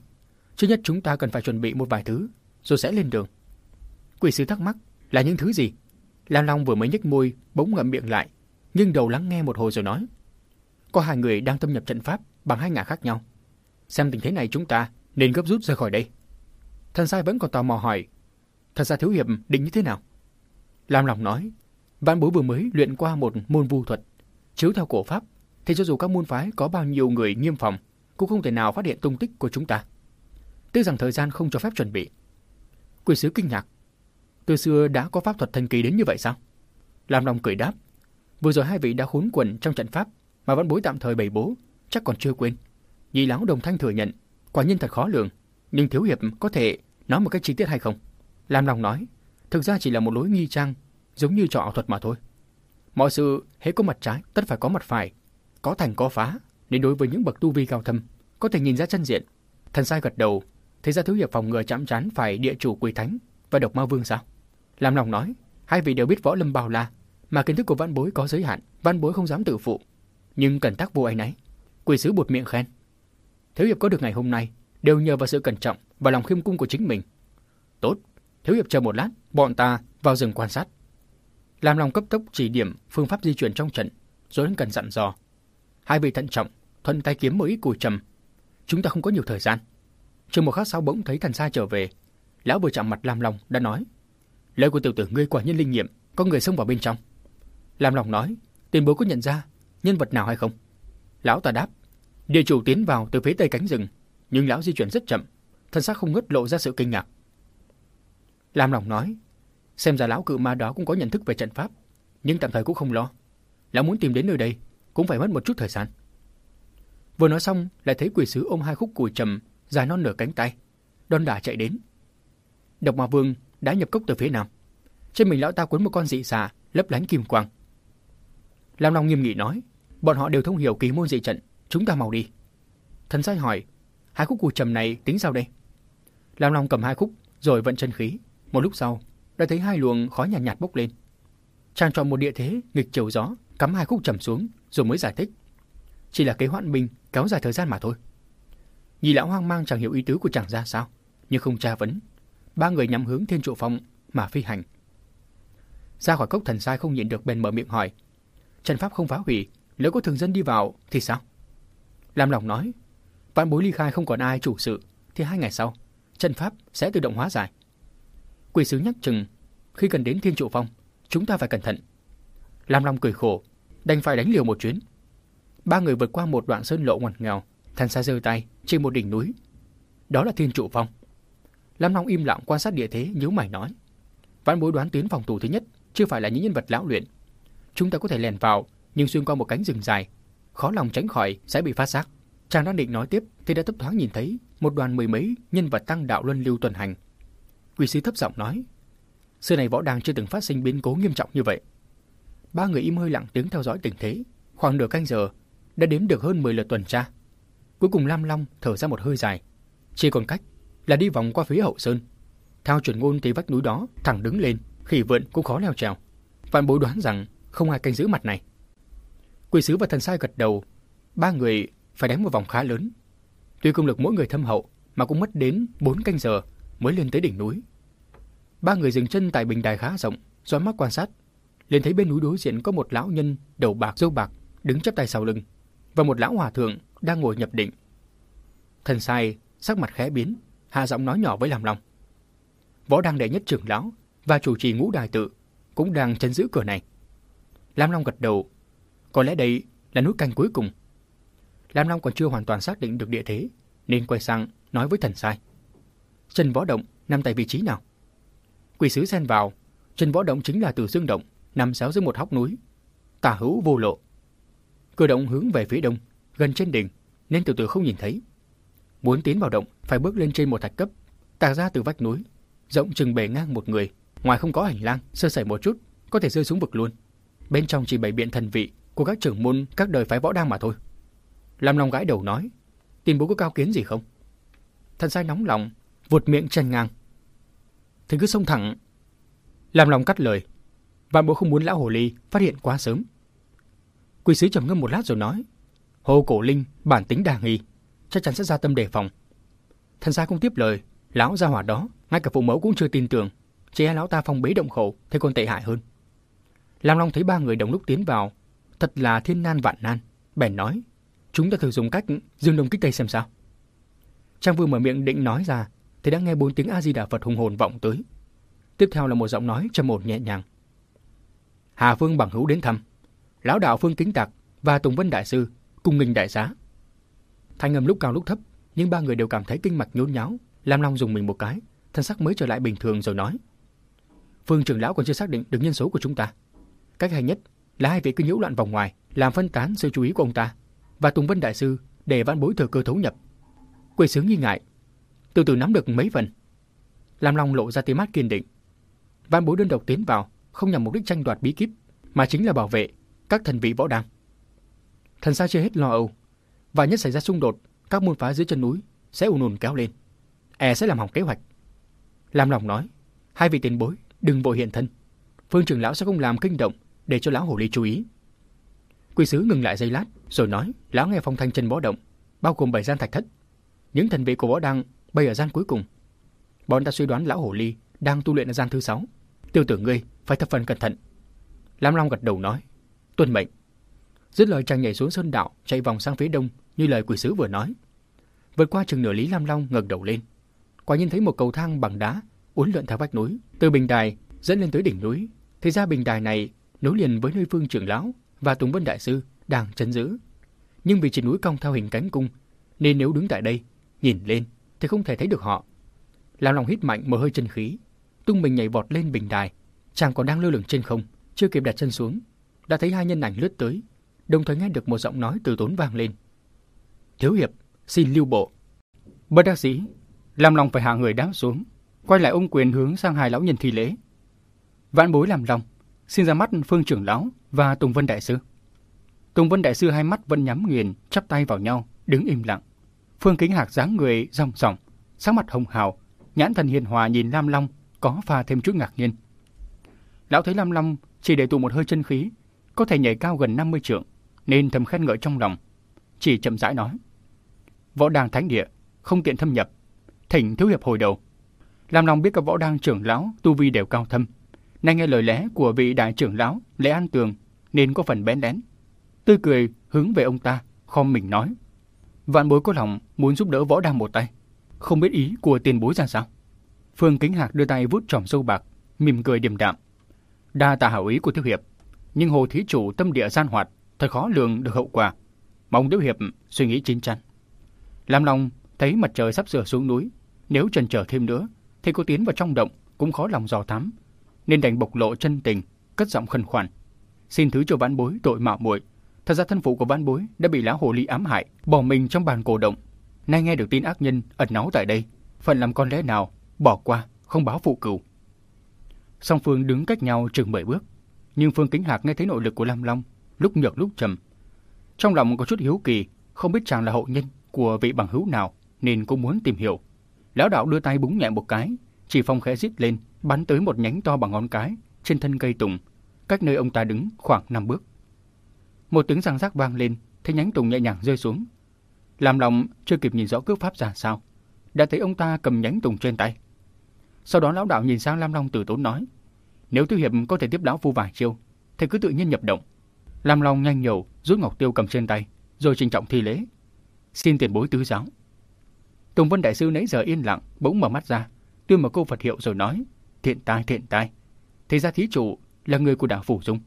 trước nhất chúng ta cần phải chuẩn bị một vài thứ, rồi sẽ lên đường. Quỷ sứ thắc mắc, là những thứ gì? Lam Long vừa mới nhếch môi, bỗng ngậm miệng lại, nhưng đầu lắng nghe một hồi rồi nói. Có hai người đang thâm nhập trận pháp bằng hai ngả khác nhau. Xem tình thế này chúng ta nên gấp rút rời khỏi đây. Thần sai vẫn còn tò mò hỏi, thần sai thiếu hiệp định như thế nào? Lam lòng nói, Vạn bối vừa mới luyện qua một môn vu thuật, chiếu theo cổ pháp, thì cho dù các môn phái có bao nhiêu người nghiêm phòng, cũng không thể nào phát hiện tung tích của chúng ta. Tiếc rằng thời gian không cho phép chuẩn bị. Quỷ sứ kinh ngạc. Từ xưa đã có pháp thuật thần kỳ đến như vậy sao? Lam Long cười đáp. Vừa rồi hai vị đã khốn quẩn trong trận pháp mà vẫn bối tạm thời bày bố, chắc còn chưa quên. Nhị lão đồng thanh thừa nhận, quả nhiên thật khó lường, nhưng thiếu hiệp có thể nói một cách chi tiết hay không? Lam Long nói, thực ra chỉ là một lối nghi trang giống như trò ảo thuật mà thôi. Mọi sự hễ có mặt trái, tất phải có mặt phải, có thành có phá, nên đối với những bậc tu vi cao thâm, có thể nhìn ra chân diện. Thần sai gật đầu, thế ra thiếu hiệp phòng ngừa chạm trán phải địa chủ quỷ thánh và độc ma vương sao? Làm lòng nói, hai vị đều biết võ lâm bao la, mà kiến thức của văn bối có giới hạn, văn bối không dám tự phụ. Nhưng cẩn tác vô ấy nấy. Quỷ sứ buột miệng khen. Thiếu hiệp có được ngày hôm nay, đều nhờ vào sự cẩn trọng và lòng khiêm cung của chính mình. Tốt, thiếu hiệp chờ một lát, bọn ta vào rừng quan sát. làm lòng cấp tốc chỉ điểm phương pháp di chuyển trong trận, rồi đến cần dặn dò. Hai vị thận trọng, thuận tay kiếm một ít cùi trầm. Chúng ta không có nhiều thời gian. Trường một khắc sau bỗng thấy thần sa trở về. Lão vừa chạm mặt Lam Long đã nói. Lời của tiểu tử ngươi quả nhân linh nghiệm, có người xông vào bên trong. Lam Long nói, tiền bối có nhận ra nhân vật nào hay không? Lão ta đáp, địa chủ tiến vào từ phía tây cánh rừng, nhưng lão di chuyển rất chậm, thân xác không ngớt lộ ra sự kinh ngạc. Lam lòng nói, Xem ra lão cự ma đó cũng có nhận thức về trận pháp, nhưng tạm thời cũng không lo. Lão muốn tìm đến nơi đây, cũng phải mất một chút thời gian. Vừa nói xong, lại thấy quỷ sứ ôm hai khúc cùi trầm, dài non nửa cánh tay, đon đả chạy đến. Độc ma vương đã nhập cốc từ phía nam. Trên mình lão ta cuốn một con dị xà, lấp lánh kim quang. Lam Long nghiêm nghị nói, bọn họ đều thông hiểu kỳ môn dị trận, chúng ta mau đi. Thần sai hỏi, hai khúc cùi trầm này tính sao đây? Lam Long cầm hai khúc, rồi vận chân khí. Một lúc sau, đã thấy hai luồng khói nhạt, nhạt bốc lên. Chàng chọn một địa thế nghịch chiều gió, cắm hai khúc trầm xuống rồi mới giải thích. Chỉ là kế hoãn binh kéo dài thời gian mà thôi. Nhị lão hoang mang chẳng hiểu ý tứ của chàng ra sao, nhưng không tra vấn. Ba người nhắm hướng thiên trụ phong mà phi hành. Ra khỏi cốc thần sai không nhịn được bèn mở miệng hỏi. Trần pháp không phá hủy, nếu có thường dân đi vào thì sao? Lam lòng nói, vạn bối ly khai không còn ai chủ sự, thì hai ngày sau, chân pháp sẽ tự động hóa giải. Quỷ sứ nhắc chừng, khi cần đến thiên trụ phong, chúng ta phải cẩn thận. Lam Long cười khổ, đành phải đánh liều một chuyến. Ba người vượt qua một đoạn sơn lộ ngoằn nghèo, thanh xa giơ tay trên một đỉnh núi. Đó là thiên trụ phong. Lam Long im lặng quan sát địa thế, nhíu mày nói: Vãn bối đoán tuyến phòng thủ thứ nhất chưa phải là những nhân vật lão luyện. Chúng ta có thể lèn vào, nhưng xuyên qua một cánh rừng dài, khó lòng tránh khỏi sẽ bị phát giác. Chàng đang định nói tiếp thì đã thấp thoáng nhìn thấy một đoàn mười mấy nhân vật tăng đạo luân lưu tuần hành Quỷ sứ thấp giọng nói. Xưa này võ đàng chưa từng phát sinh biến cố nghiêm trọng như vậy. Ba người im hơi lặng tiếng theo dõi tình thế. Khoảng nửa canh giờ, đã đếm được hơn 10 lượt tuần tra. Cuối cùng Lam Long thở ra một hơi dài. Chỉ còn cách là đi vòng qua phía hậu sơn. Theo chuẩn ngôn thì vách núi đó thẳng đứng lên, khỉ vượn cũng khó leo trèo. Vạn bối đoán rằng không ai canh giữ mặt này. Quỷ sứ và thần sai gật đầu. Ba người phải đánh một vòng khá lớn. Tuy công lực mỗi người thâm hậu mà cũng mất đến 4 canh giờ mới lên tới đỉnh núi. Ba người dừng chân tại bình đài khá rộng, dõi mắt quan sát. liền thấy bên núi đối diện có một lão nhân đầu bạc râu bạc đứng chắp tay sau lưng và một lão hòa thượng đang ngồi nhập định. Thần sai sắc mặt khẽ biến, hạ giọng nói nhỏ với làm lòng. Võ đăng đệ nhất trưởng lão và chủ trì ngũ đài tự cũng đang chấn giữ cửa này. Lam Long gật đầu, có lẽ đây là núi canh cuối cùng. Lam Long còn chưa hoàn toàn xác định được địa thế, nên quay sang nói với thần sai. Chân võ động nằm tại vị trí nào? Quỷ sứ xen vào, chân võ động chính là từ dương động, nằm xéo dưới một hóc núi. Tả hữu vô lộ. Cửa động hướng về phía đông, gần trên đỉnh, nên từ từ không nhìn thấy. Muốn tiến vào động, phải bước lên trên một thạch cấp, tạc ra từ vách núi, rộng chừng bề ngang một người. Ngoài không có hành lang, sơ sẩy một chút, có thể rơi xuống vực luôn. Bên trong chỉ bày biện thần vị của các trưởng môn các đời phái võ đang mà thôi. Lam Long gãi đầu nói, tin bố có cao kiến gì không? Thần sai nóng lòng, vụt miệng chân ngang thì cứ xông thẳng. Làm lòng cắt lời, vạn bộ không muốn lão hồ ly phát hiện quá sớm. Quỷ sứ trầm ngâm một lát rồi nói, Hồ Cổ Linh bản tính đa nghi, chắc chắn sẽ ra tâm đề phòng. Thần gia không tiếp lời, lão gia hỏa đó, ngay cả phụ mẫu cũng chưa tin tưởng, chỉ e lão ta phong bế động khẩu, thì còn tệ hại hơn. Lam Long thấy ba người đồng lúc tiến vào, thật là thiên nan vạn nan, bèn nói, chúng ta thử dùng cách dương đông kích tây xem sao. Trang vừa mở miệng định nói ra, thì đã nghe bốn tiếng A Di Đà Phật hùng hồn vọng tới. Tiếp theo là một giọng nói trầm ổn nhẹ nhàng. Hà Phương bằng hữu đến thăm, lão đạo Phương Kính Tạc và Tùng Vân Đại Sư cùng nghinh đại giá. Thanh âm lúc cao lúc thấp, nhưng ba người đều cảm thấy kinh mạch nhốn nháo, làm lòng dùng mình một cái, thân sắc mới trở lại bình thường rồi nói. Phương trưởng lão còn chưa xác định được nhân số của chúng ta. Cách hay nhất là hai vị cứ nhiễu loạn vòng ngoài, làm phân tán sự chú ý của ông ta, và Tùng Vân Đại Sư để văn bối thừa cơ thấu nhập. Quỷ sướng nghi ngại, từ từ nắm được mấy phần. Lam Long lộ ra tia mắt kiên định. Văn bối đơn độc tiến vào, không nhằm mục đích tranh đoạt bí kíp, mà chính là bảo vệ các thần vị võ đăng. Thần xa chưa hết lo âu, và nhất xảy ra xung đột, các môn phái dưới chân núi sẽ ùn ùn kéo lên. E sẽ làm hỏng kế hoạch. Lam Long nói, hai vị tiền bối đừng vội hiện thân. Phương trưởng lão sẽ không làm kinh động để cho lão hồ ly chú ý. Quỷ sứ ngừng lại giây lát, rồi nói, lão nghe phong thanh chân bó động, bao gồm bảy gian thạch thất. Những thần vị của võ đăng bay ở gian cuối cùng. Bọn ta suy đoán lão hồ ly đang tu luyện ở gian thứ sáu. Tiêu tử ngươi phải thập phần cẩn thận. Lam Long gật đầu nói, tuân mệnh. Dứt lời chàng nhảy xuống sơn đạo, chạy vòng sang phía đông như lời quỷ sứ vừa nói. Vượt qua chừng nửa lý Lam Long ngẩng đầu lên. Quả nhiên thấy một cầu thang bằng đá uốn lượn theo vách núi, từ bình đài dẫn lên tới đỉnh núi. Thì ra bình đài này nối liền với nơi phương trưởng lão và Tùng Vân Đại Sư đang chấn giữ. Nhưng vì trên núi cong theo hình cánh cung, nên nếu đứng tại đây, nhìn lên thì không thể thấy được họ. Lão lòng hít mạnh một hơi chân khí, tung mình nhảy vọt lên bình đài. Chàng còn đang lơ lửng trên không, chưa kịp đặt chân xuống, đã thấy hai nhân ảnh lướt tới, đồng thời nghe được một giọng nói từ tốn vang lên. Thiếu hiệp, xin lưu bộ. Bất đắc sĩ, làm lòng phải hạ người đáp xuống, quay lại ôm quyền hướng sang hai lão nhân thi lễ. Vãn bối làm lòng, xin ra mắt Phương trưởng lão và Tùng Vân đại sư. Tùng Vân đại sư hai mắt vẫn nhắm nghiền, chắp tay vào nhau, đứng im lặng. Phương Kính Hạc dáng người ròng ròng, sắc mặt hồng hào, nhãn thần hiền hòa nhìn Lam Long, có pha thêm chút ngạc nhiên. Lão thấy Lam Long chỉ để tụ một hơi chân khí, có thể nhảy cao gần 50 trượng, nên thầm khen ngợi trong lòng, chỉ chậm rãi nói: "Võ đàng thánh địa, không tiện thâm nhập, thỉnh thiếu hiệp hồi đầu." Lam Long biết các võ đàng trưởng lão tu vi đều cao thâm, nay nghe lời lẽ của vị đại trưởng lão Lễ An Tường nên có phần bén lén. Tươi cười hướng về ông ta, khom mình nói: "Vạn bối có lòng muốn giúp đỡ võ đam một tay, không biết ý của tiền bối ra sao?" Phương Kính Hạc đưa tay vút tròm sâu bạc, mỉm cười điềm đạm. Đa tạ hảo ý của thiếu hiệp, nhưng hồ thí chủ tâm địa gian hoạt, thật khó lường được hậu quả. Mong thiếu hiệp suy nghĩ chín chắn. Lam Long thấy mặt trời sắp sửa xuống núi, nếu trần chờ thêm nữa, thì cô tiến vào trong động cũng khó lòng dò thám, nên đành bộc lộ chân tình, cất giọng khẩn khoản. Xin thứ cho vãn bối tội mạo muội. Thật ra thân phụ của vãn bối đã bị lão hồ ly ám hại, bỏ mình trong bàn cổ động. Nay nghe được tin ác nhân ẩn náu tại đây, phận làm con lẽ nào, bỏ qua, không báo phụ cửu. Song phương đứng cách nhau chừng 10 bước, nhưng Phương Kính Hạc nghe thấy nội lực của Lam Long, lúc nhược lúc trầm. Trong lòng có chút hiếu kỳ, không biết chàng là hậu nhân của vị bằng hữu nào, nên cũng muốn tìm hiểu. Lão đạo đưa tay búng nhẹ một cái, chỉ phong khẽ rít lên, bắn tới một nhánh to bằng ngón cái trên thân cây tùng, cách nơi ông ta đứng khoảng 5 bước. Một tiếng răng rắc vang lên, thấy nhánh tùng nhẹ nhàng rơi xuống. Làm lòng chưa kịp nhìn rõ cước pháp ra sao, đã thấy ông ta cầm nhánh tùng trên tay. Sau đó lão đạo nhìn sang Lam Long từ tốn nói, nếu Tiêu Hiệp có thể tiếp lão phu vài chiêu, thì cứ tự nhiên nhập động. Lam Long nhanh nhẩu rút ngọc tiêu cầm trên tay, rồi trình trọng thi lễ. Xin tiền bối tứ giáo. Tùng Vân Đại Sư nãy giờ yên lặng, bỗng mở mắt ra, tuyên một câu Phật hiệu rồi nói, thiện tai thiện tai. Thế ra thí chủ là người của đảng Phủ Dung.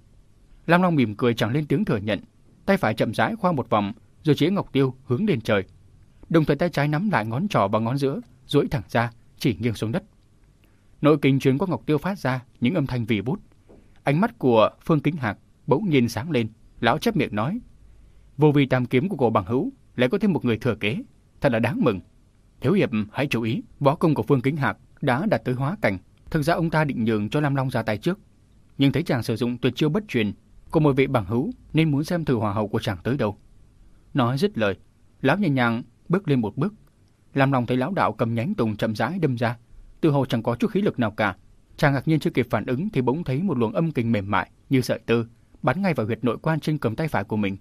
Lam Long mỉm cười chẳng lên tiếng thừa nhận, tay phải chậm rãi khoa một vòng, rồi chế ngọc tiêu hướng lên trời. Đồng thời tay trái nắm lại ngón trỏ và ngón giữa, duỗi thẳng ra, chỉ nghiêng xuống đất. Nội kinh truyền qua ngọc tiêu phát ra những âm thanh vì bút. Ánh mắt của Phương Kính Hạc bỗng nhiên sáng lên, lão chép miệng nói: "Vô vi tam kiếm của cổ bằng hữu lại có thêm một người thừa kế, thật là đáng mừng." Thiếu hiệp hãy chú ý, võ công của Phương Kính Hạc đã đạt tới hóa cảnh. Thực ra ông ta định nhường cho Lam Long ra tay trước, nhưng thấy chàng sử dụng tuyệt chiêu bất truyền của một vị bằng hữu nên muốn xem thử hòa hậu của chàng tới đâu. Nói dứt lời, lão nhẹ nhàng bước lên một bước. Lam Long thấy lão đạo cầm nhánh tùng chậm rãi đâm ra, từ hồ chẳng có chút khí lực nào cả. Chàng ngạc nhiên chưa kịp phản ứng thì bỗng thấy một luồng âm kình mềm mại như sợi tơ bắn ngay vào huyệt nội quan trên cầm tay phải của mình.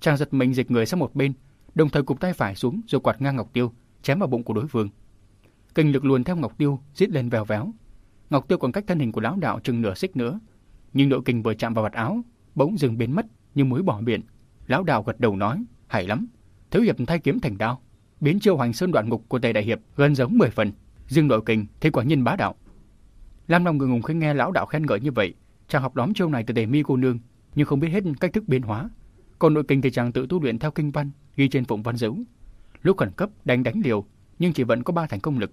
Chàng giật mình dịch người sang một bên, đồng thời cụp tay phải xuống rồi quạt ngang Ngọc Tiêu, chém vào bụng của đối phương. Kinh lực luồn theo Ngọc Tiêu, giết lên vèo véo. Ngọc Tiêu còn cách thân hình của lão đạo chừng nửa xích nữa, nhưng nội kinh vừa chạm vào vạt áo, bỗng dừng biến mất như muối bỏ biển. Lão đạo gật đầu nói, hay lắm, thiếu hiệp thay kiếm thành đao, biến chiêu hoành sơn đoạn ngục của tề đại hiệp gần giống 10 phần, riêng nội kinh thì quả nhiên bá đạo. Lam Long ngượng ngùng khi nghe lão đạo khen ngợi như vậy, chàng học đóm chiêu này từ tề mi cô nương, nhưng không biết hết cách thức biến hóa. Còn nội kinh thì chàng tự tu luyện theo kinh văn ghi trên phụng văn dấu. Lúc khẩn cấp đánh đánh liều, nhưng chỉ vẫn có ba thành công lực.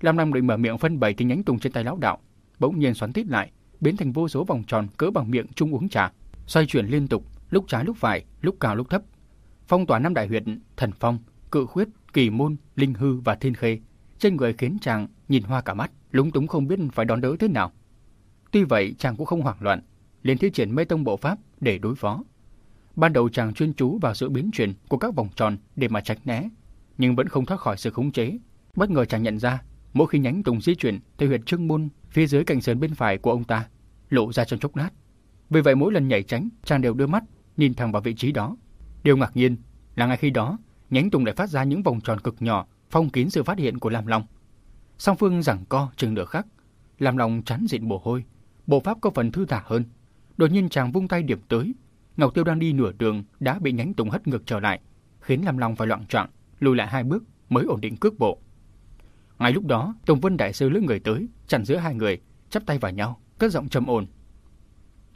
Lam Lam định mở miệng phân bày thì nhánh tùng trên tay lão đạo, bỗng nhiên xoắn tít lại, biến thành vô số vòng tròn cỡ bằng miệng chung uống trà, xoay chuyển liên tục, lúc trái lúc phải, lúc cao lúc thấp. Phong tỏa năm đại huyệt, thần phong, cự khuyết, kỳ môn, linh hư và thiên khê, trên người khiến chàng nhìn hoa cả mắt, lúng túng không biết phải đón đỡ thế nào. Tuy vậy, chàng cũng không hoảng loạn, liền thi triển mê tông bộ pháp để đối phó. Ban đầu chàng chuyên chú vào sự biến chuyển của các vòng tròn để mà tránh né, nhưng vẫn không thoát khỏi sự khống chế. Bất ngờ chàng nhận ra, mỗi khi nhánh tùng di chuyển thì huyệt trương môn phía dưới cạnh sườn bên phải của ông ta lộ ra trong chốc lát. Vì vậy mỗi lần nhảy tránh, chàng đều đưa mắt nhìn thẳng vào vị trí đó. Điều ngạc nhiên là ngay khi đó, nhánh tùng lại phát ra những vòng tròn cực nhỏ, phong kín sự phát hiện của Lam Long. Song phương giằng co chừng nửa khắc, Lam Long chán dịn mồ hôi, bộ pháp có phần thư thả hơn. Đột nhiên chàng vung tay điểm tới, Ngọc Tiêu đang đi nửa đường đã bị nhánh tùng hất ngược trở lại, khiến Lam Long phải loạn choạng, lùi lại hai bước mới ổn định cước bộ. Ngay lúc đó, Tùng Vân đại sư lướt người tới, chặn giữa hai người, chắp tay vào nhau, cất giọng trầm ổn.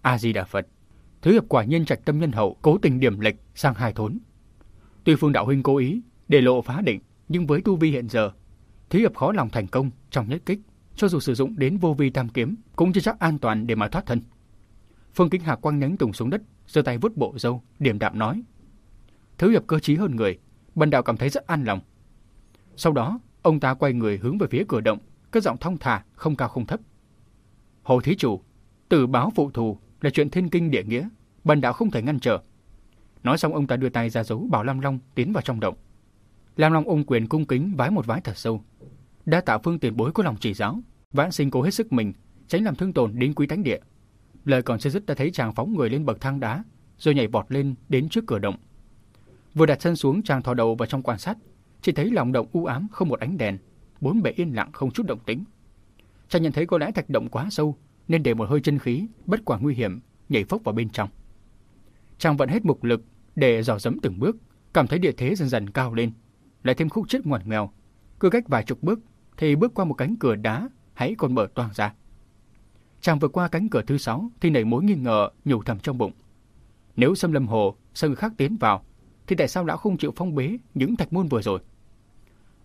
A Di Đà Phật, thứ hiệp quả nhiên trạch tâm nhân hậu, cố tình điểm lệch sang hai thốn. Tuy Phương đạo huynh cố ý để lộ phá định, nhưng với tu vi hiện giờ, thứ hiệp khó lòng thành công trong nhất kích, cho dù sử dụng đến vô vi tam kiếm cũng chưa chắc an toàn để mà thoát thân. Phương Kính Hạc quăng nhánh tùng xuống đất, giơ tay vuốt bộ râu, điềm đạm nói: "Thứ hiệp cơ trí hơn người, Bần đạo cảm thấy rất an lòng." Sau đó, ông ta quay người hướng về phía cửa động, cất giọng thong thả, không cao không thấp. "Hồ thí chủ, tử báo phụ thù là chuyện thiên kinh địa nghĩa, bần đạo không thể ngăn trở." Nói xong ông ta đưa tay ra dấu bảo Lam Long tiến vào trong động. Lam Long ôm quyền cung kính vái một vái thật sâu. đã tạo phương tiền bối có lòng chỉ giáo, vãn sinh cố hết sức mình, tránh làm thương tổn đến quý thánh địa. Lời còn chưa dứt đã thấy chàng phóng người lên bậc thang đá, rồi nhảy vọt lên đến trước cửa động. Vừa đặt chân xuống chàng thò đầu vào trong quan sát, chỉ thấy lòng động u ám không một ánh đèn, bốn bề yên lặng không chút động tĩnh. Chàng nhận thấy có lẽ thạch động quá sâu, nên để một hơi chân khí bất quả nguy hiểm nhảy phốc vào bên trong. Chàng vận hết mục lực để dò dẫm từng bước, cảm thấy địa thế dần dần cao lên, lại thêm khúc chết ngoằn nghèo. Cứ cách vài chục bước thì bước qua một cánh cửa đá hãy còn mở toang ra. Chàng vượt qua cánh cửa thứ sáu thì nảy mối nghi ngờ nhủ thầm trong bụng. Nếu xâm lâm hồ, sao người khác tiến vào, thì tại sao lão không chịu phong bế những thạch môn vừa rồi?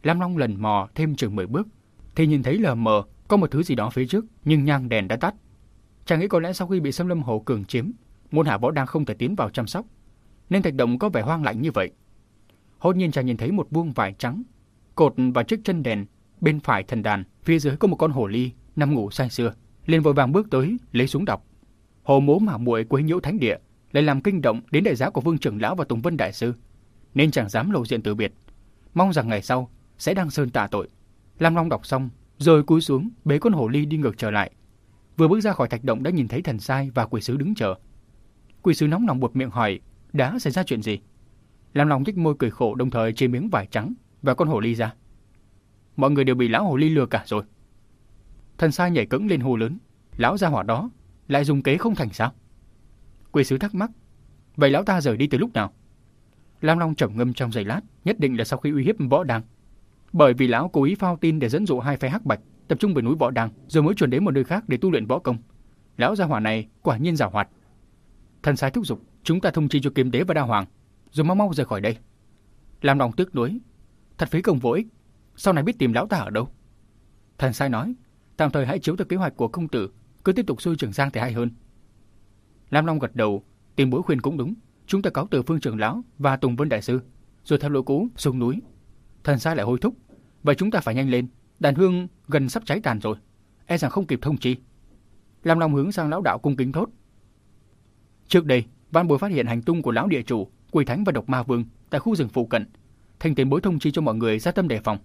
Lam Long lần mò thêm chừng 10 bước, thì nhìn thấy lờ mờ có một thứ gì đó phía trước, nhưng nhang đèn đã tắt. Chàng nghĩ có lẽ sau khi bị xâm lâm hồ cường chiếm, môn hạ võ đang không thể tiến vào chăm sóc, nên thạch động có vẻ hoang lạnh như vậy. Hốt nhiên chàng nhìn thấy một buông vải trắng, cột vào chiếc chân đèn, bên phải thần đàn, phía dưới có một con hồ ly nằm ngủ say sưa liền vội vàng bước tới lấy xuống đọc. Hồ mố mà muội quấy nhiễu thánh địa, lại làm kinh động đến đại giá của Vương trưởng lão và Tùng Vân đại sư, nên chàng dám lộ diện từ biệt. Mong rằng ngày sau sẽ đăng sơn tạ tội. Lam Long đọc xong, rồi cúi xuống bế con hồ ly đi ngược trở lại. Vừa bước ra khỏi thạch động đã nhìn thấy thần sai và quỷ sứ đứng chờ. Quỷ sứ nóng lòng buột miệng hỏi, đã xảy ra chuyện gì? Lam Long nhếch môi cười khổ đồng thời chia miếng vải trắng và con hồ ly ra. Mọi người đều bị lão hồ ly lừa cả rồi. Thần sai nhảy cẫng lên hồ lớn, lão gia hỏa đó lại dùng kế không thành sao? Quỷ sứ thắc mắc, vậy lão ta rời đi từ lúc nào? Lam Long trầm ngâm trong giây lát, nhất định là sau khi uy hiếp võ đăng. Bởi vì lão cố ý phao tin để dẫn dụ hai phe hắc bạch tập trung về núi võ đăng, rồi mới chuyển đến một nơi khác để tu luyện võ công. Lão gia hỏa này quả nhiên giàu hoạt. Thần sai thúc giục, chúng ta thông chi cho kiếm đế và đa hoàng, rồi mau mau rời khỏi đây. Lam Long tức nuối, thật phí công vô ích, sau này biết tìm lão ta ở đâu? Thần sai nói, tạm thời hãy chiếu theo kế hoạch của công tử, cứ tiếp tục xuôi Trường Giang thì hay hơn. Lam Long gật đầu, tìm bối khuyên cũng đúng. Chúng ta cáo từ Phương trưởng lão và Tùng Vân đại sư, rồi theo lối cũ xuống núi. Thần sai lại hối thúc, vậy chúng ta phải nhanh lên, đàn hương gần sắp cháy tàn rồi, e rằng không kịp thông chi. Lam Long hướng sang lão đạo cung kính thốt. Trước đây, Văn Bối phát hiện hành tung của lão địa chủ, Quỷ Thánh và Độc Ma Vương tại khu rừng phụ cận, thành tiền bối thông chi cho mọi người ra tâm đề phòng.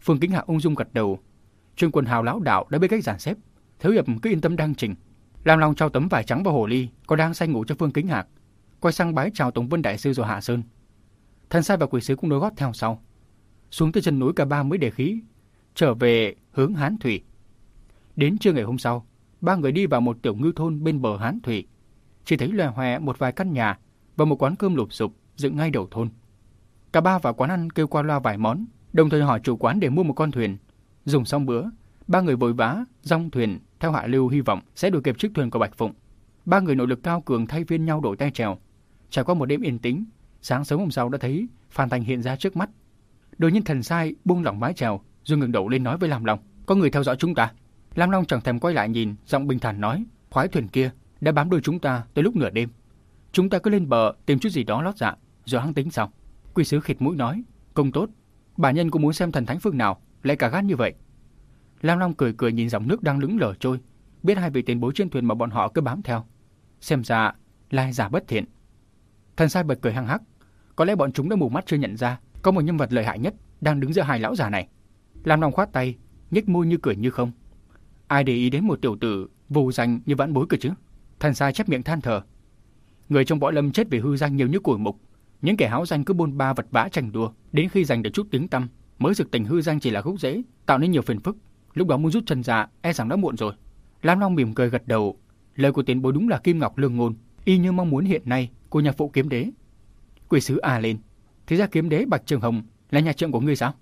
Phương Kính Hạ ung dung gật đầu, chuyên Quân Hào lão đạo đã biết cách giản xếp, thiếu hiệp cứ yên tâm đăng trình. Lam Long trao tấm vải trắng vào hồ ly, có đang say ngủ cho Phương Kính Hạc, quay sang bái chào Tổng Vân Đại Sư rồi hạ sơn. Thần sai và quỷ sứ cũng nối gót theo sau. Xuống tới chân núi cả ba mới để khí, trở về hướng Hán Thủy. Đến trưa ngày hôm sau, ba người đi vào một tiểu ngư thôn bên bờ Hán Thủy. Chỉ thấy loè hoè một vài căn nhà và một quán cơm lụp sụp dựng ngay đầu thôn. Cả ba vào quán ăn kêu qua loa vài món, đồng thời hỏi chủ quán để mua một con thuyền. Dùng xong bữa, ba người vội vã rong thuyền theo hạ lưu hy vọng sẽ đuổi kịp chiếc thuyền của Bạch Phụng. Ba người nội lực cao cường thay phiên nhau đổi tay trèo. Trải qua một đêm yên tĩnh, sáng sớm hôm sau đã thấy Phan Thành hiện ra trước mắt. Đột nhiên thần sai buông lỏng mái chèo, rồi ngẩng đầu lên nói với Lam Long, có người theo dõi chúng ta. Lam Long chẳng thèm quay lại nhìn, giọng bình thản nói, khoái thuyền kia đã bám đuôi chúng ta tới lúc nửa đêm. Chúng ta cứ lên bờ tìm chút gì đó lót dạ, rồi hăng tính xong Quy sứ khịt mũi nói, công tốt, bà nhân cũng muốn xem thần thánh phương nào, lại cả gan như vậy. Lam Long cười cười nhìn dòng nước đang lững lờ trôi, biết hai vị tiền bối trên thuyền mà bọn họ cứ bám theo. Xem ra, lai giả bất thiện. Thần sai bật cười hăng hắc, có lẽ bọn chúng đã mù mắt chưa nhận ra, có một nhân vật lợi hại nhất đang đứng giữa hai lão già này. Lam Long khoát tay, nhếch môi như cười như không. Ai để ý đến một tiểu tử vô danh như vãn bối cơ chứ? Thần sai chép miệng than thở. Người trong võ lâm chết vì hư danh nhiều như củi mục, những kẻ háo danh cứ bôn ba vật vã tranh đua, đến khi giành được chút tiếng tăm, mới thực tình hư danh chỉ là gốc rễ, tạo nên nhiều phiền phức. Lúc đó muốn rút chân ra, e rằng đã muộn rồi. Lam Long mỉm cười gật đầu, lời của tiến bối đúng là kim ngọc lương ngôn, y như mong muốn hiện nay của nhà phụ kiếm đế. Quỷ sứ à lên, thế ra kiếm đế Bạch Trường Hồng là nhà trượng của ngươi sao?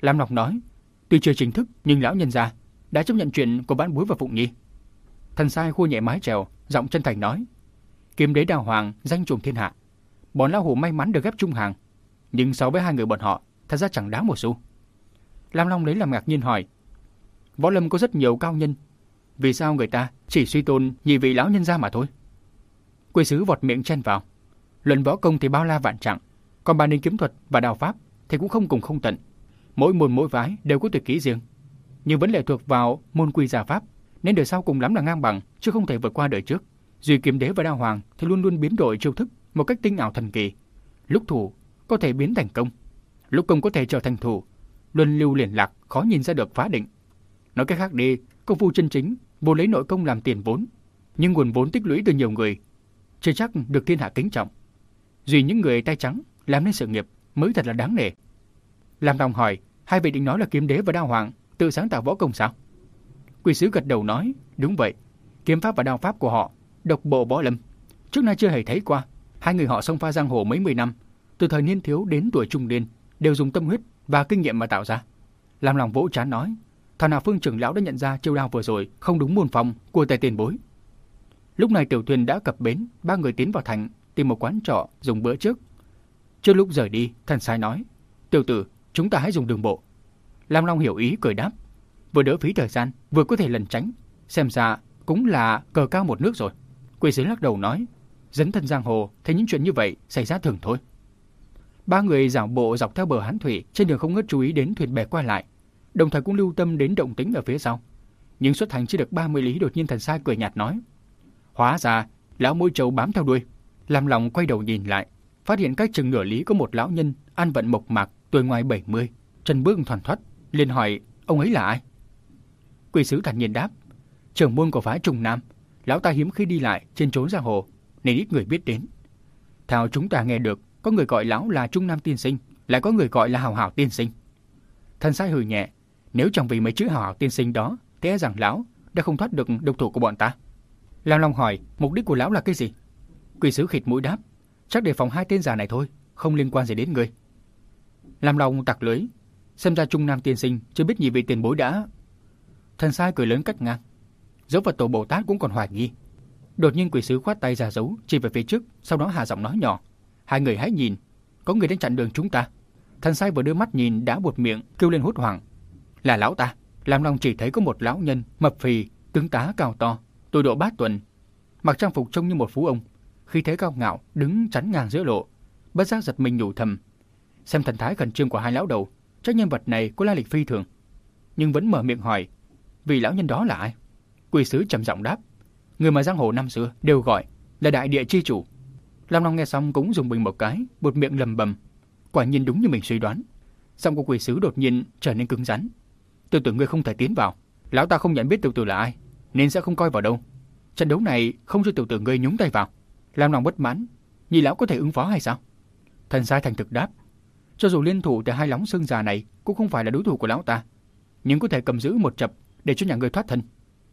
Lam Long nói, tuy chưa chính thức nhưng lão nhân gia đã chấp nhận chuyện của bán bối và Phụng Nhi. Thần sai khua nhẹ mái trèo, giọng chân thành nói, kiếm đế đào hoàng danh trùng thiên hạ, bọn lão hủ may mắn được ghép chung hàng, nhưng so với hai người bọn họ, thật ra chẳng đáng một xu. Lam Long lấy làm ngạc nhiên hỏi, võ lâm có rất nhiều cao nhân, vì sao người ta chỉ suy tôn nhị vị lão nhân gia mà thôi? Quê sứ vọt miệng chen vào, luận võ công thì bao la vạn trạng, còn bàn đến kiếm thuật và đào pháp thì cũng không cùng không tận. Mỗi môn mỗi vái đều có tuyệt kỹ riêng, nhưng vẫn lệ thuộc vào môn quy giả pháp, nên đời sau cùng lắm là ngang bằng, chứ không thể vượt qua đời trước. Duy kiếm đế và đao hoàng thì luôn luôn biến đổi chiêu thức một cách tinh ảo thần kỳ. Lúc thủ có thể biến thành công, lúc công có thể trở thành thủ, luân lưu liền lạc khó nhìn ra được phá định. Nói cách khác đi, công phu chân chính vô lấy nội công làm tiền vốn, nhưng nguồn vốn tích lũy từ nhiều người, chưa chắc được thiên hạ kính trọng. Duy những người tay trắng làm nên sự nghiệp mới thật là đáng nể. Lam Long hỏi, hai vị định nói là kiếm đế và đao hoàng tự sáng tạo võ công sao? Quỷ sứ gật đầu nói, đúng vậy. Kiếm pháp và đao pháp của họ, độc bộ võ lâm. Trước nay chưa hề thấy qua. Hai người họ xông pha giang hồ mấy mười năm, từ thời niên thiếu đến tuổi trung niên, đều dùng tâm huyết và kinh nghiệm mà tạo ra. Làm lòng vỗ chán nói, thằng nào phương trưởng lão đã nhận ra chiêu đao vừa rồi không đúng môn phòng của tài tiền bối. Lúc này tiểu thuyền đã cập bến, ba người tiến vào thành, tìm một quán trọ dùng bữa trước. Trước lúc rời đi, thần sai nói, tiểu tử, chúng ta hãy dùng đường bộ. Lam Long hiểu ý cười đáp, vừa đỡ phí thời gian, vừa có thể lần tránh, xem ra cũng là cờ cao một nước rồi. Quỷ sứ lắc đầu nói, dấn thân giang hồ, thấy những chuyện như vậy xảy ra thường thôi. Ba người dạo bộ dọc theo bờ Hán Thủy, trên đường không ngớt chú ý đến thuyền bè qua lại, đồng thời cũng lưu tâm đến động tĩnh ở phía sau. Nhưng xuất hành chưa được 30 lý đột nhiên thần sai cười nhạt nói, hóa ra lão môi trầu bám theo đuôi. Làm lòng quay đầu nhìn lại, phát hiện cách chừng nửa lý có một lão nhân ăn vận mộc mạc, tuổi ngoài 70, chân bước thoăn thoắt, liền hỏi ông ấy là ai. Quỷ sứ thản nhiên đáp, trưởng môn của phái Trung Nam, lão ta hiếm khi đi lại trên trốn giang hồ, nên ít người biết đến. Theo chúng ta nghe được, có người gọi lão là Trung Nam tiên sinh, lại có người gọi là Hào Hào tiên sinh. Thần sai hừ nhẹ, nếu chẳng vì mấy chữ Hào Hào tiên sinh đó, thế e rằng lão đã không thoát được độc thủ của bọn ta. Lam Long hỏi, mục đích của lão là cái gì? Quỷ sứ khịt mũi đáp, chắc để phòng hai tên già này thôi, không liên quan gì đến người. Lam Long tặc lưới, xem ra Trung Nam tiên sinh chưa biết gì về tiền bối đã. Thần sai cười lớn cách ngang. Dấu Phật tổ Bồ Tát cũng còn hoài nghi. Đột nhiên quỷ sứ khoát tay ra dấu, chỉ về phía trước, sau đó hạ giọng nói nhỏ. Hai người hãy nhìn, có người đang chặn đường chúng ta. Thần sai vừa đưa mắt nhìn đã buột miệng, kêu lên hốt hoảng. Là lão ta. Lam Long chỉ thấy có một lão nhân, mập phì, tướng tá cao to, tuổi độ bát tuần, mặc trang phục trông như một phú ông, khi thế cao ngạo đứng chắn ngang giữa lộ, bất giác giật mình nhủ thầm, xem thần thái khẩn trương của hai lão đầu, chắc nhân vật này có lai lịch phi thường, nhưng vẫn mở miệng hỏi, vì lão nhân đó là ai? Quỷ sứ trầm giọng đáp, người mà giang hồ năm xưa đều gọi là đại địa chi chủ. Lam Long nghe xong cũng dùng bình một cái, buột miệng lầm bầm, quả nhiên đúng như mình suy đoán. Giọng của quỷ sứ đột nhiên trở nên cứng rắn. Tôi tưởng ngươi không thể tiến vào, lão ta không nhận biết tiểu tử là ai, nên sẽ không coi vào đâu. trận đấu này không cho tiểu tử ngươi nhúng tay vào. Làm lòng bất mãn, nhị lão có thể ứng phó hay sao? Thần sai thành thực đáp. Cho dù liên thủ từ hai lóng xương già này cũng không phải là đối thủ của lão ta, nhưng có thể cầm giữ một chập để cho nhà ngươi thoát thân.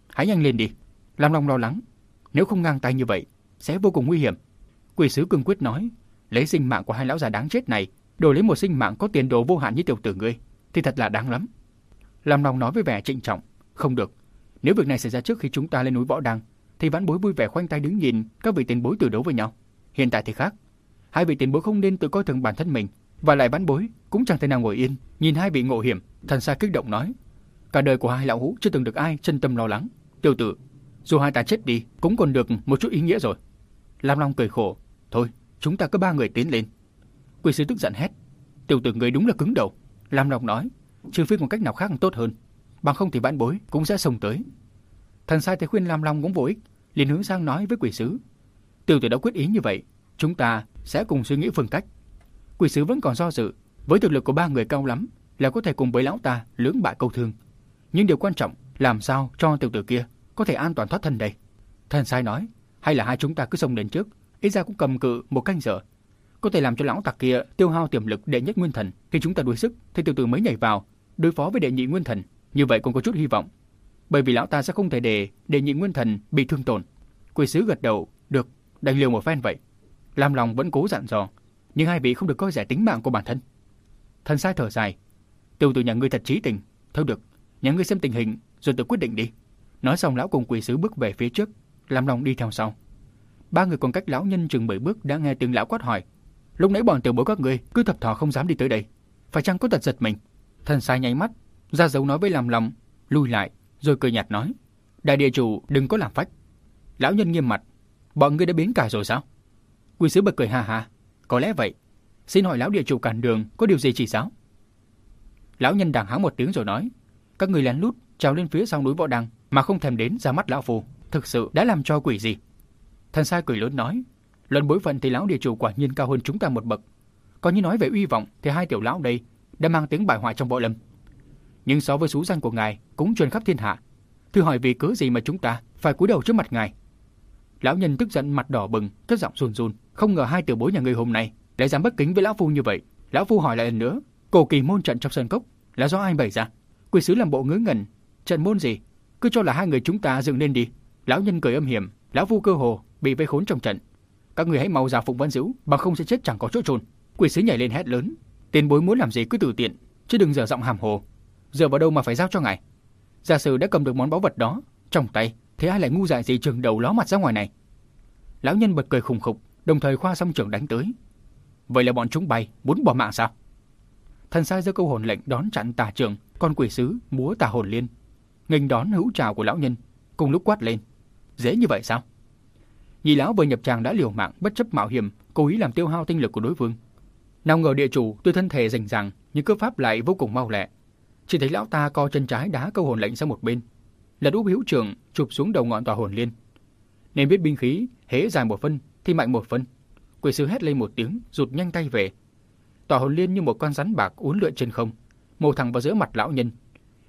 Hãy nhanh lên đi. Làm lòng lo lắng, nếu không ngang tay như vậy sẽ vô cùng nguy hiểm. Quỷ sứ cương quyết nói, lấy sinh mạng của hai lão già đáng chết này đổi lấy một sinh mạng có tiền đồ vô hạn như tiểu tử ngươi thì thật là đáng lắm. Làm lòng nói với vẻ trịnh trọng, không được. Nếu việc này xảy ra trước khi chúng ta lên núi Võ Đăng, thì vãn bối vui vẻ khoanh tay đứng nhìn các vị tiền bối từ đấu với nhau. Hiện tại thì khác. Hai vị tiền bối không nên tự coi thường bản thân mình, và lại vãn bối cũng chẳng thể nào ngồi yên nhìn hai vị ngộ hiểm. Thần xa kích động nói, cả đời của hai lão hũ chưa từng được ai chân tâm lo lắng. Tiêu tử, dù hai ta chết đi cũng còn được một chút ý nghĩa rồi. Lam Long cười khổ, thôi, chúng ta có ba người tiến lên. Quỷ sứ tức giận hét, tiểu tử người đúng là cứng đầu. Lam Long nói, trừ phi một cách nào khác tốt hơn, bằng không thì vãn bối cũng sẽ xông tới. Thần sai thấy khuyên Lam Long cũng vô ích, liền hướng sang nói với quỷ sứ. Tiểu tử đã quyết ý như vậy, chúng ta sẽ cùng suy nghĩ phương cách. Quỷ sứ vẫn còn do dự, với thực lực của ba người cao lắm là có thể cùng với lão ta lưỡng bại câu thương. Nhưng điều quan trọng, làm sao cho tiểu tử kia có thể an toàn thoát thân đây? Thần sai nói, hay là hai chúng ta cứ xông đến trước, ít ra cũng cầm cự một canh giờ. Có thể làm cho lão tặc kia tiêu hao tiềm lực đệ nhất nguyên thần, khi chúng ta đuổi sức thì tiểu tử mới nhảy vào, đối phó với đệ nhị nguyên thần, như vậy cũng có chút hy vọng bởi vì lão ta sẽ không thể để để nhị nguyên thần bị thương tổn. Quỷ sứ gật đầu, được, đành liều một phen vậy. Lam Long vẫn cố dặn dò, nhưng hai vị không được coi rẻ tính mạng của bản thân. Thần sai thở dài, tiêu từ nhà ngươi thật trí tình, thôi được, nhà ngươi xem tình hình rồi tự quyết định đi. Nói xong lão cùng quỷ sứ bước về phía trước, Lam Long đi theo sau. Ba người còn cách lão nhân chừng 10 bước đã nghe tiếng lão quát hỏi, lúc nãy bọn tiểu bối các ngươi cứ thập thò không dám đi tới đây, phải chăng có tật giật mình? Thần sai nháy mắt, ra dấu nói với Lam Long, lui lại, rồi cười nhạt nói, đại địa chủ đừng có làm phách. Lão nhân nghiêm mặt, bọn ngươi đã biến cả rồi sao? Quỷ sứ bật cười ha ha, có lẽ vậy. Xin hỏi lão địa chủ cản đường có điều gì chỉ giáo? Lão nhân đàng háng một tiếng rồi nói, các người lén lút trèo lên phía sau núi võ đăng mà không thèm đến ra mắt lão phù, thực sự đã làm cho quỷ gì? Thần sai cười lớn nói, luận bối phận thì lão địa chủ quả nhiên cao hơn chúng ta một bậc. Còn như nói về uy vọng thì hai tiểu lão đây đã mang tiếng bài hoại trong võ lâm nhưng so với sứ danh của ngài cũng truyền khắp thiên hạ. thưa hỏi vì cớ gì mà chúng ta phải cúi đầu trước mặt ngài? Lão nhân tức giận mặt đỏ bừng, cất giọng run run, không ngờ hai tiểu bối nhà người hôm nay lại dám bất kính với lão phu như vậy. Lão phu hỏi lại lần nữa, cổ kỳ môn trận trong sơn cốc là do ai bày ra? Quỷ sứ làm bộ ngớ ngẩn, trận môn gì? Cứ cho là hai người chúng ta dựng lên đi. Lão nhân cười âm hiểm, lão phu cơ hồ bị vây khốn trong trận. Các người hãy mau ra phụng văn dữ, bằng không sẽ chết chẳng có chỗ trôn. Quỷ sứ nhảy lên hét lớn, tiền bối muốn làm gì cứ tự tiện, chứ đừng dở giọng hàm hồ, dựa vào đâu mà phải giao cho ngài? Giả sử đã cầm được món báu vật đó trong tay, thế ai lại ngu dại gì trường đầu ló mặt ra ngoài này? Lão nhân bật cười khùng khục, đồng thời khoa song trưởng đánh tới. Vậy là bọn chúng bay, muốn bỏ mạng sao? Thần sai giơ câu hồn lệnh đón chặn tà trường, con quỷ sứ múa tà hồn liên, nghênh đón hữu trào của lão nhân, cùng lúc quát lên. Dễ như vậy sao? Nhị lão vừa nhập tràng đã liều mạng bất chấp mạo hiểm, cố ý làm tiêu hao tinh lực của đối phương. Nào ngờ địa chủ tuy thân thể rành ràng, nhưng cơ pháp lại vô cùng mau lẹ, chỉ thấy lão ta co chân trái đá câu hồn lệnh sang một bên, lật úp hữu trưởng chụp xuống đầu ngọn tòa hồn liên. Nên biết binh khí hễ dài một phân thì mạnh một phân. Quỷ sư hét lên một tiếng, rụt nhanh tay về. Tòa hồn liên như một con rắn bạc uốn lượn trên không, mổ thẳng vào giữa mặt lão nhân.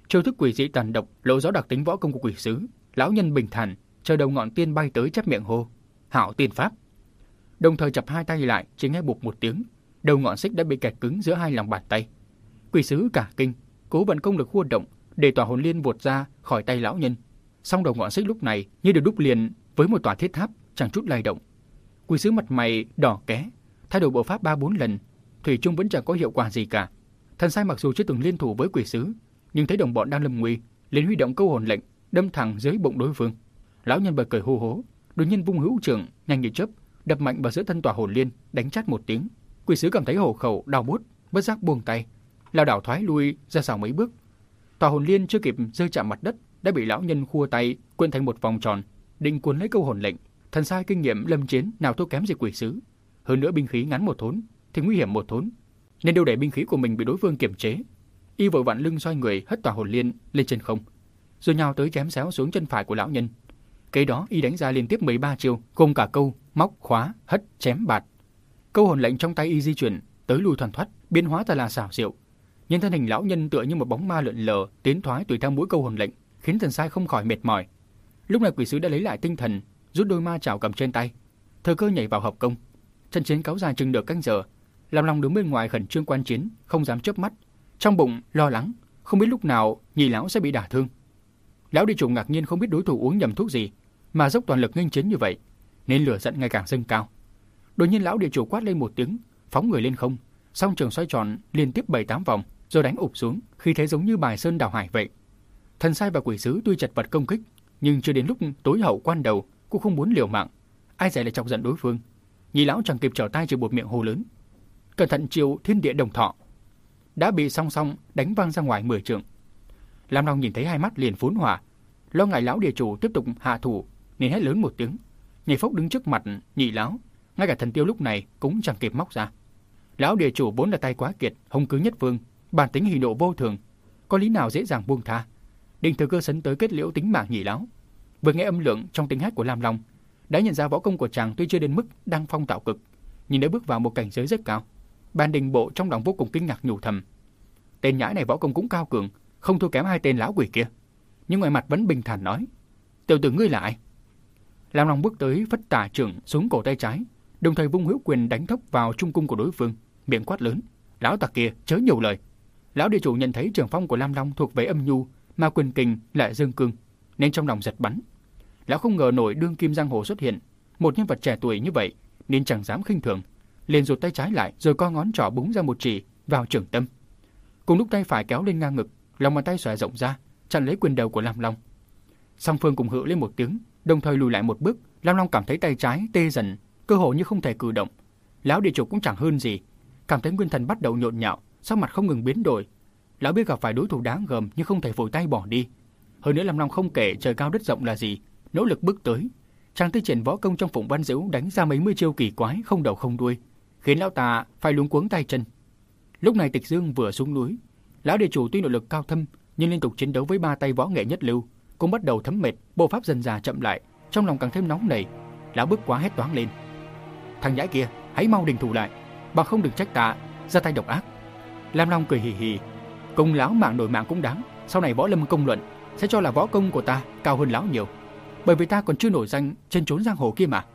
Chiêu thức quỷ dị tàn độc lộ rõ đặc tính võ công của quỷ sứ. Lão nhân bình thản chờ đầu ngọn tiên bay tới chắp miệng hô, "Hảo tiên pháp!" Đồng thời chập hai tay lại, chỉ nghe bụp một tiếng, đầu ngọn xích đã bị kẹt cứng giữa hai lòng bàn tay. Quỷ sứ cả kinh, cố vận công lực khuôn động để tòa hồn liên vụt ra khỏi tay lão nhân. Song đầu ngọn xích lúc này như được đúc liền với một tòa thiết tháp chẳng chút lay động. Quỷ sứ mặt mày đỏ ké, thay đổi bộ pháp ba bốn lần, thủy chung vẫn chẳng có hiệu quả gì cả. Thần sai mặc dù chưa từng liên thủ với quỷ sứ, nhưng thấy đồng bọn đang lâm nguy, liền huy động câu hồn lệnh đâm thẳng dưới bụng đối phương. Lão nhân bật cười hô hố, đột nhiên vung hữu trưởng nhanh như chớp, đập mạnh vào giữa thân tòa hồn liên, đánh chát một tiếng. Quỷ sứ cảm thấy hổ khẩu đau buốt, bất giác buông tay, lao đảo thoái lui ra sau mấy bước. Tòa hồn liên chưa kịp rơi chạm mặt đất đã bị lão nhân khua tay quyện thành một vòng tròn, định cuốn lấy câu hồn lệnh. Thần sai kinh nghiệm lâm chiến nào thua kém gì quỷ sứ. Hơn nữa binh khí ngắn một thốn thì nguy hiểm một thốn, nên đâu để binh khí của mình bị đối phương kiểm chế. Y vội vặn lưng xoay người hất tòa hồn liên lên trên không, rồi nhào tới chém xéo xuống chân phải của lão nhân. Kế đó y đánh ra liên tiếp 13 chiêu, gồm cả câu móc, khóa, hất, chém, bạt. Câu hồn lệnh trong tay y di chuyển tới lui thoăn thoát, biến hóa thật là xảo diệu, nhưng thân hình lão nhân tựa như một bóng ma lượn lờ, tiến thoái tùy theo mũi câu hồn lệnh, khiến thần sai không khỏi mệt mỏi. Lúc này quỷ sứ đã lấy lại tinh thần, rút đôi ma chảo cầm trên tay, thời cơ nhảy vào hợp công. Trận chiến kéo dài chừng được canh giờ, làm lòng đứng bên ngoài khẩn trương quan chiến, không dám chớp mắt, trong bụng lo lắng, không biết lúc nào nhị lão sẽ bị đả thương. Lão đi chủ ngạc nhiên không biết đối thủ uống nhầm thuốc gì, mà dốc toàn lực nghênh chiến như vậy, nên lửa giận ngày càng dâng cao. Đột nhiên lão địa chủ quát lên một tiếng, phóng người lên không, song trường xoay tròn liên tiếp bảy tám vòng, rồi đánh ụp xuống, khi thế giống như bài sơn đảo hải vậy. Thần sai và quỷ sứ tuy chật vật công kích, nhưng chưa đến lúc tối hậu quan đầu cũng không muốn liều mạng. Ai dè lại chọc giận đối phương. Nhị lão chẳng kịp trở tay chỉ buộc miệng hồ lớn. Cẩn thận chiều thiên địa đồng thọ. Đã bị song song đánh văng ra ngoài mười trượng. Lam Long nhìn thấy hai mắt liền phún hỏa, lo ngại lão địa chủ tiếp tục hạ thủ nên hét lớn một tiếng. Nhảy phốc đứng trước mặt nhị lão, ngay cả thần tiêu lúc này cũng chẳng kịp móc ra. Lão địa chủ vốn là tay quá kiệt, hung cứ nhất vương, bản tính hỉ nộ vô thường, có lý nào dễ dàng buông tha. Đinh thừa cơ sấn tới kết liễu tính mạng nhị lão. Vừa nghe âm lượng trong tiếng hát của Lam Long, đã nhận ra võ công của chàng tuy chưa đến mức đăng phong tạo cực, nhưng đã bước vào một cảnh giới rất cao. Ban đình bộ trong lòng vô cùng kinh ngạc nhủ thầm. Tên nhãi này võ công cũng cao cường, không thua kém hai tên lão quỷ kia. Nhưng ngoài mặt vẫn bình thản nói, tiểu tử ngươi là ai? Lam Long bước tới phất tả trưởng xuống cổ tay trái, đồng thời vung hữu quyền đánh thốc vào trung cung của đối phương, miệng quát lớn, lão tặc kia chớ nhiều lời. Lão địa chủ nhận thấy trường phong của Lam Long thuộc về âm nhu, mà quyền kình lại dương cương, nên trong lòng giật bắn. Lão không ngờ nổi đương kim giang hồ xuất hiện, một nhân vật trẻ tuổi như vậy, nên chẳng dám khinh thường, liền rụt tay trái lại rồi co ngón trỏ búng ra một chỉ vào trường tâm. Cùng lúc tay phải kéo lên ngang ngực, lòng bàn tay xòe rộng ra, chặn lấy quyền đầu của Lam Long. Song phương cùng hự lên một tiếng, đồng thời lùi lại một bước, Lam Long cảm thấy tay trái tê dần, cơ hồ như không thể cử động. Lão địa chủ cũng chẳng hơn gì, cảm thấy nguyên thần bắt đầu nhộn nhạo, sắc mặt không ngừng biến đổi. Lão biết gặp phải đối thủ đáng gờm nhưng không thể vội tay bỏ đi. Hơn nữa Lâm Long không kể trời cao đất rộng là gì, nỗ lực bước tới. Chàng thi triển võ công trong phụng văn diễu đánh ra mấy mươi chiêu kỳ quái không đầu không đuôi, khiến lão ta phải luống cuống tay chân. Lúc này Tịch Dương vừa xuống núi, lão địa chủ tuy nội lực cao thâm nhưng liên tục chiến đấu với ba tay võ nghệ nhất lưu, cũng bắt đầu thấm mệt, bộ pháp dần dà chậm lại, trong lòng càng thêm nóng nảy. Lão bước quá hét toáng lên: "Thằng nhãi kia, hãy mau đình thủ lại, bằng không đừng trách ta ra tay độc ác." Lam Long cười hì hì, cùng lão mạng nổi mạng cũng đáng, sau này võ lâm công luận sẽ cho là võ công của ta cao hơn lão nhiều, bởi vì ta còn chưa nổi danh trên chốn giang hồ kia mà.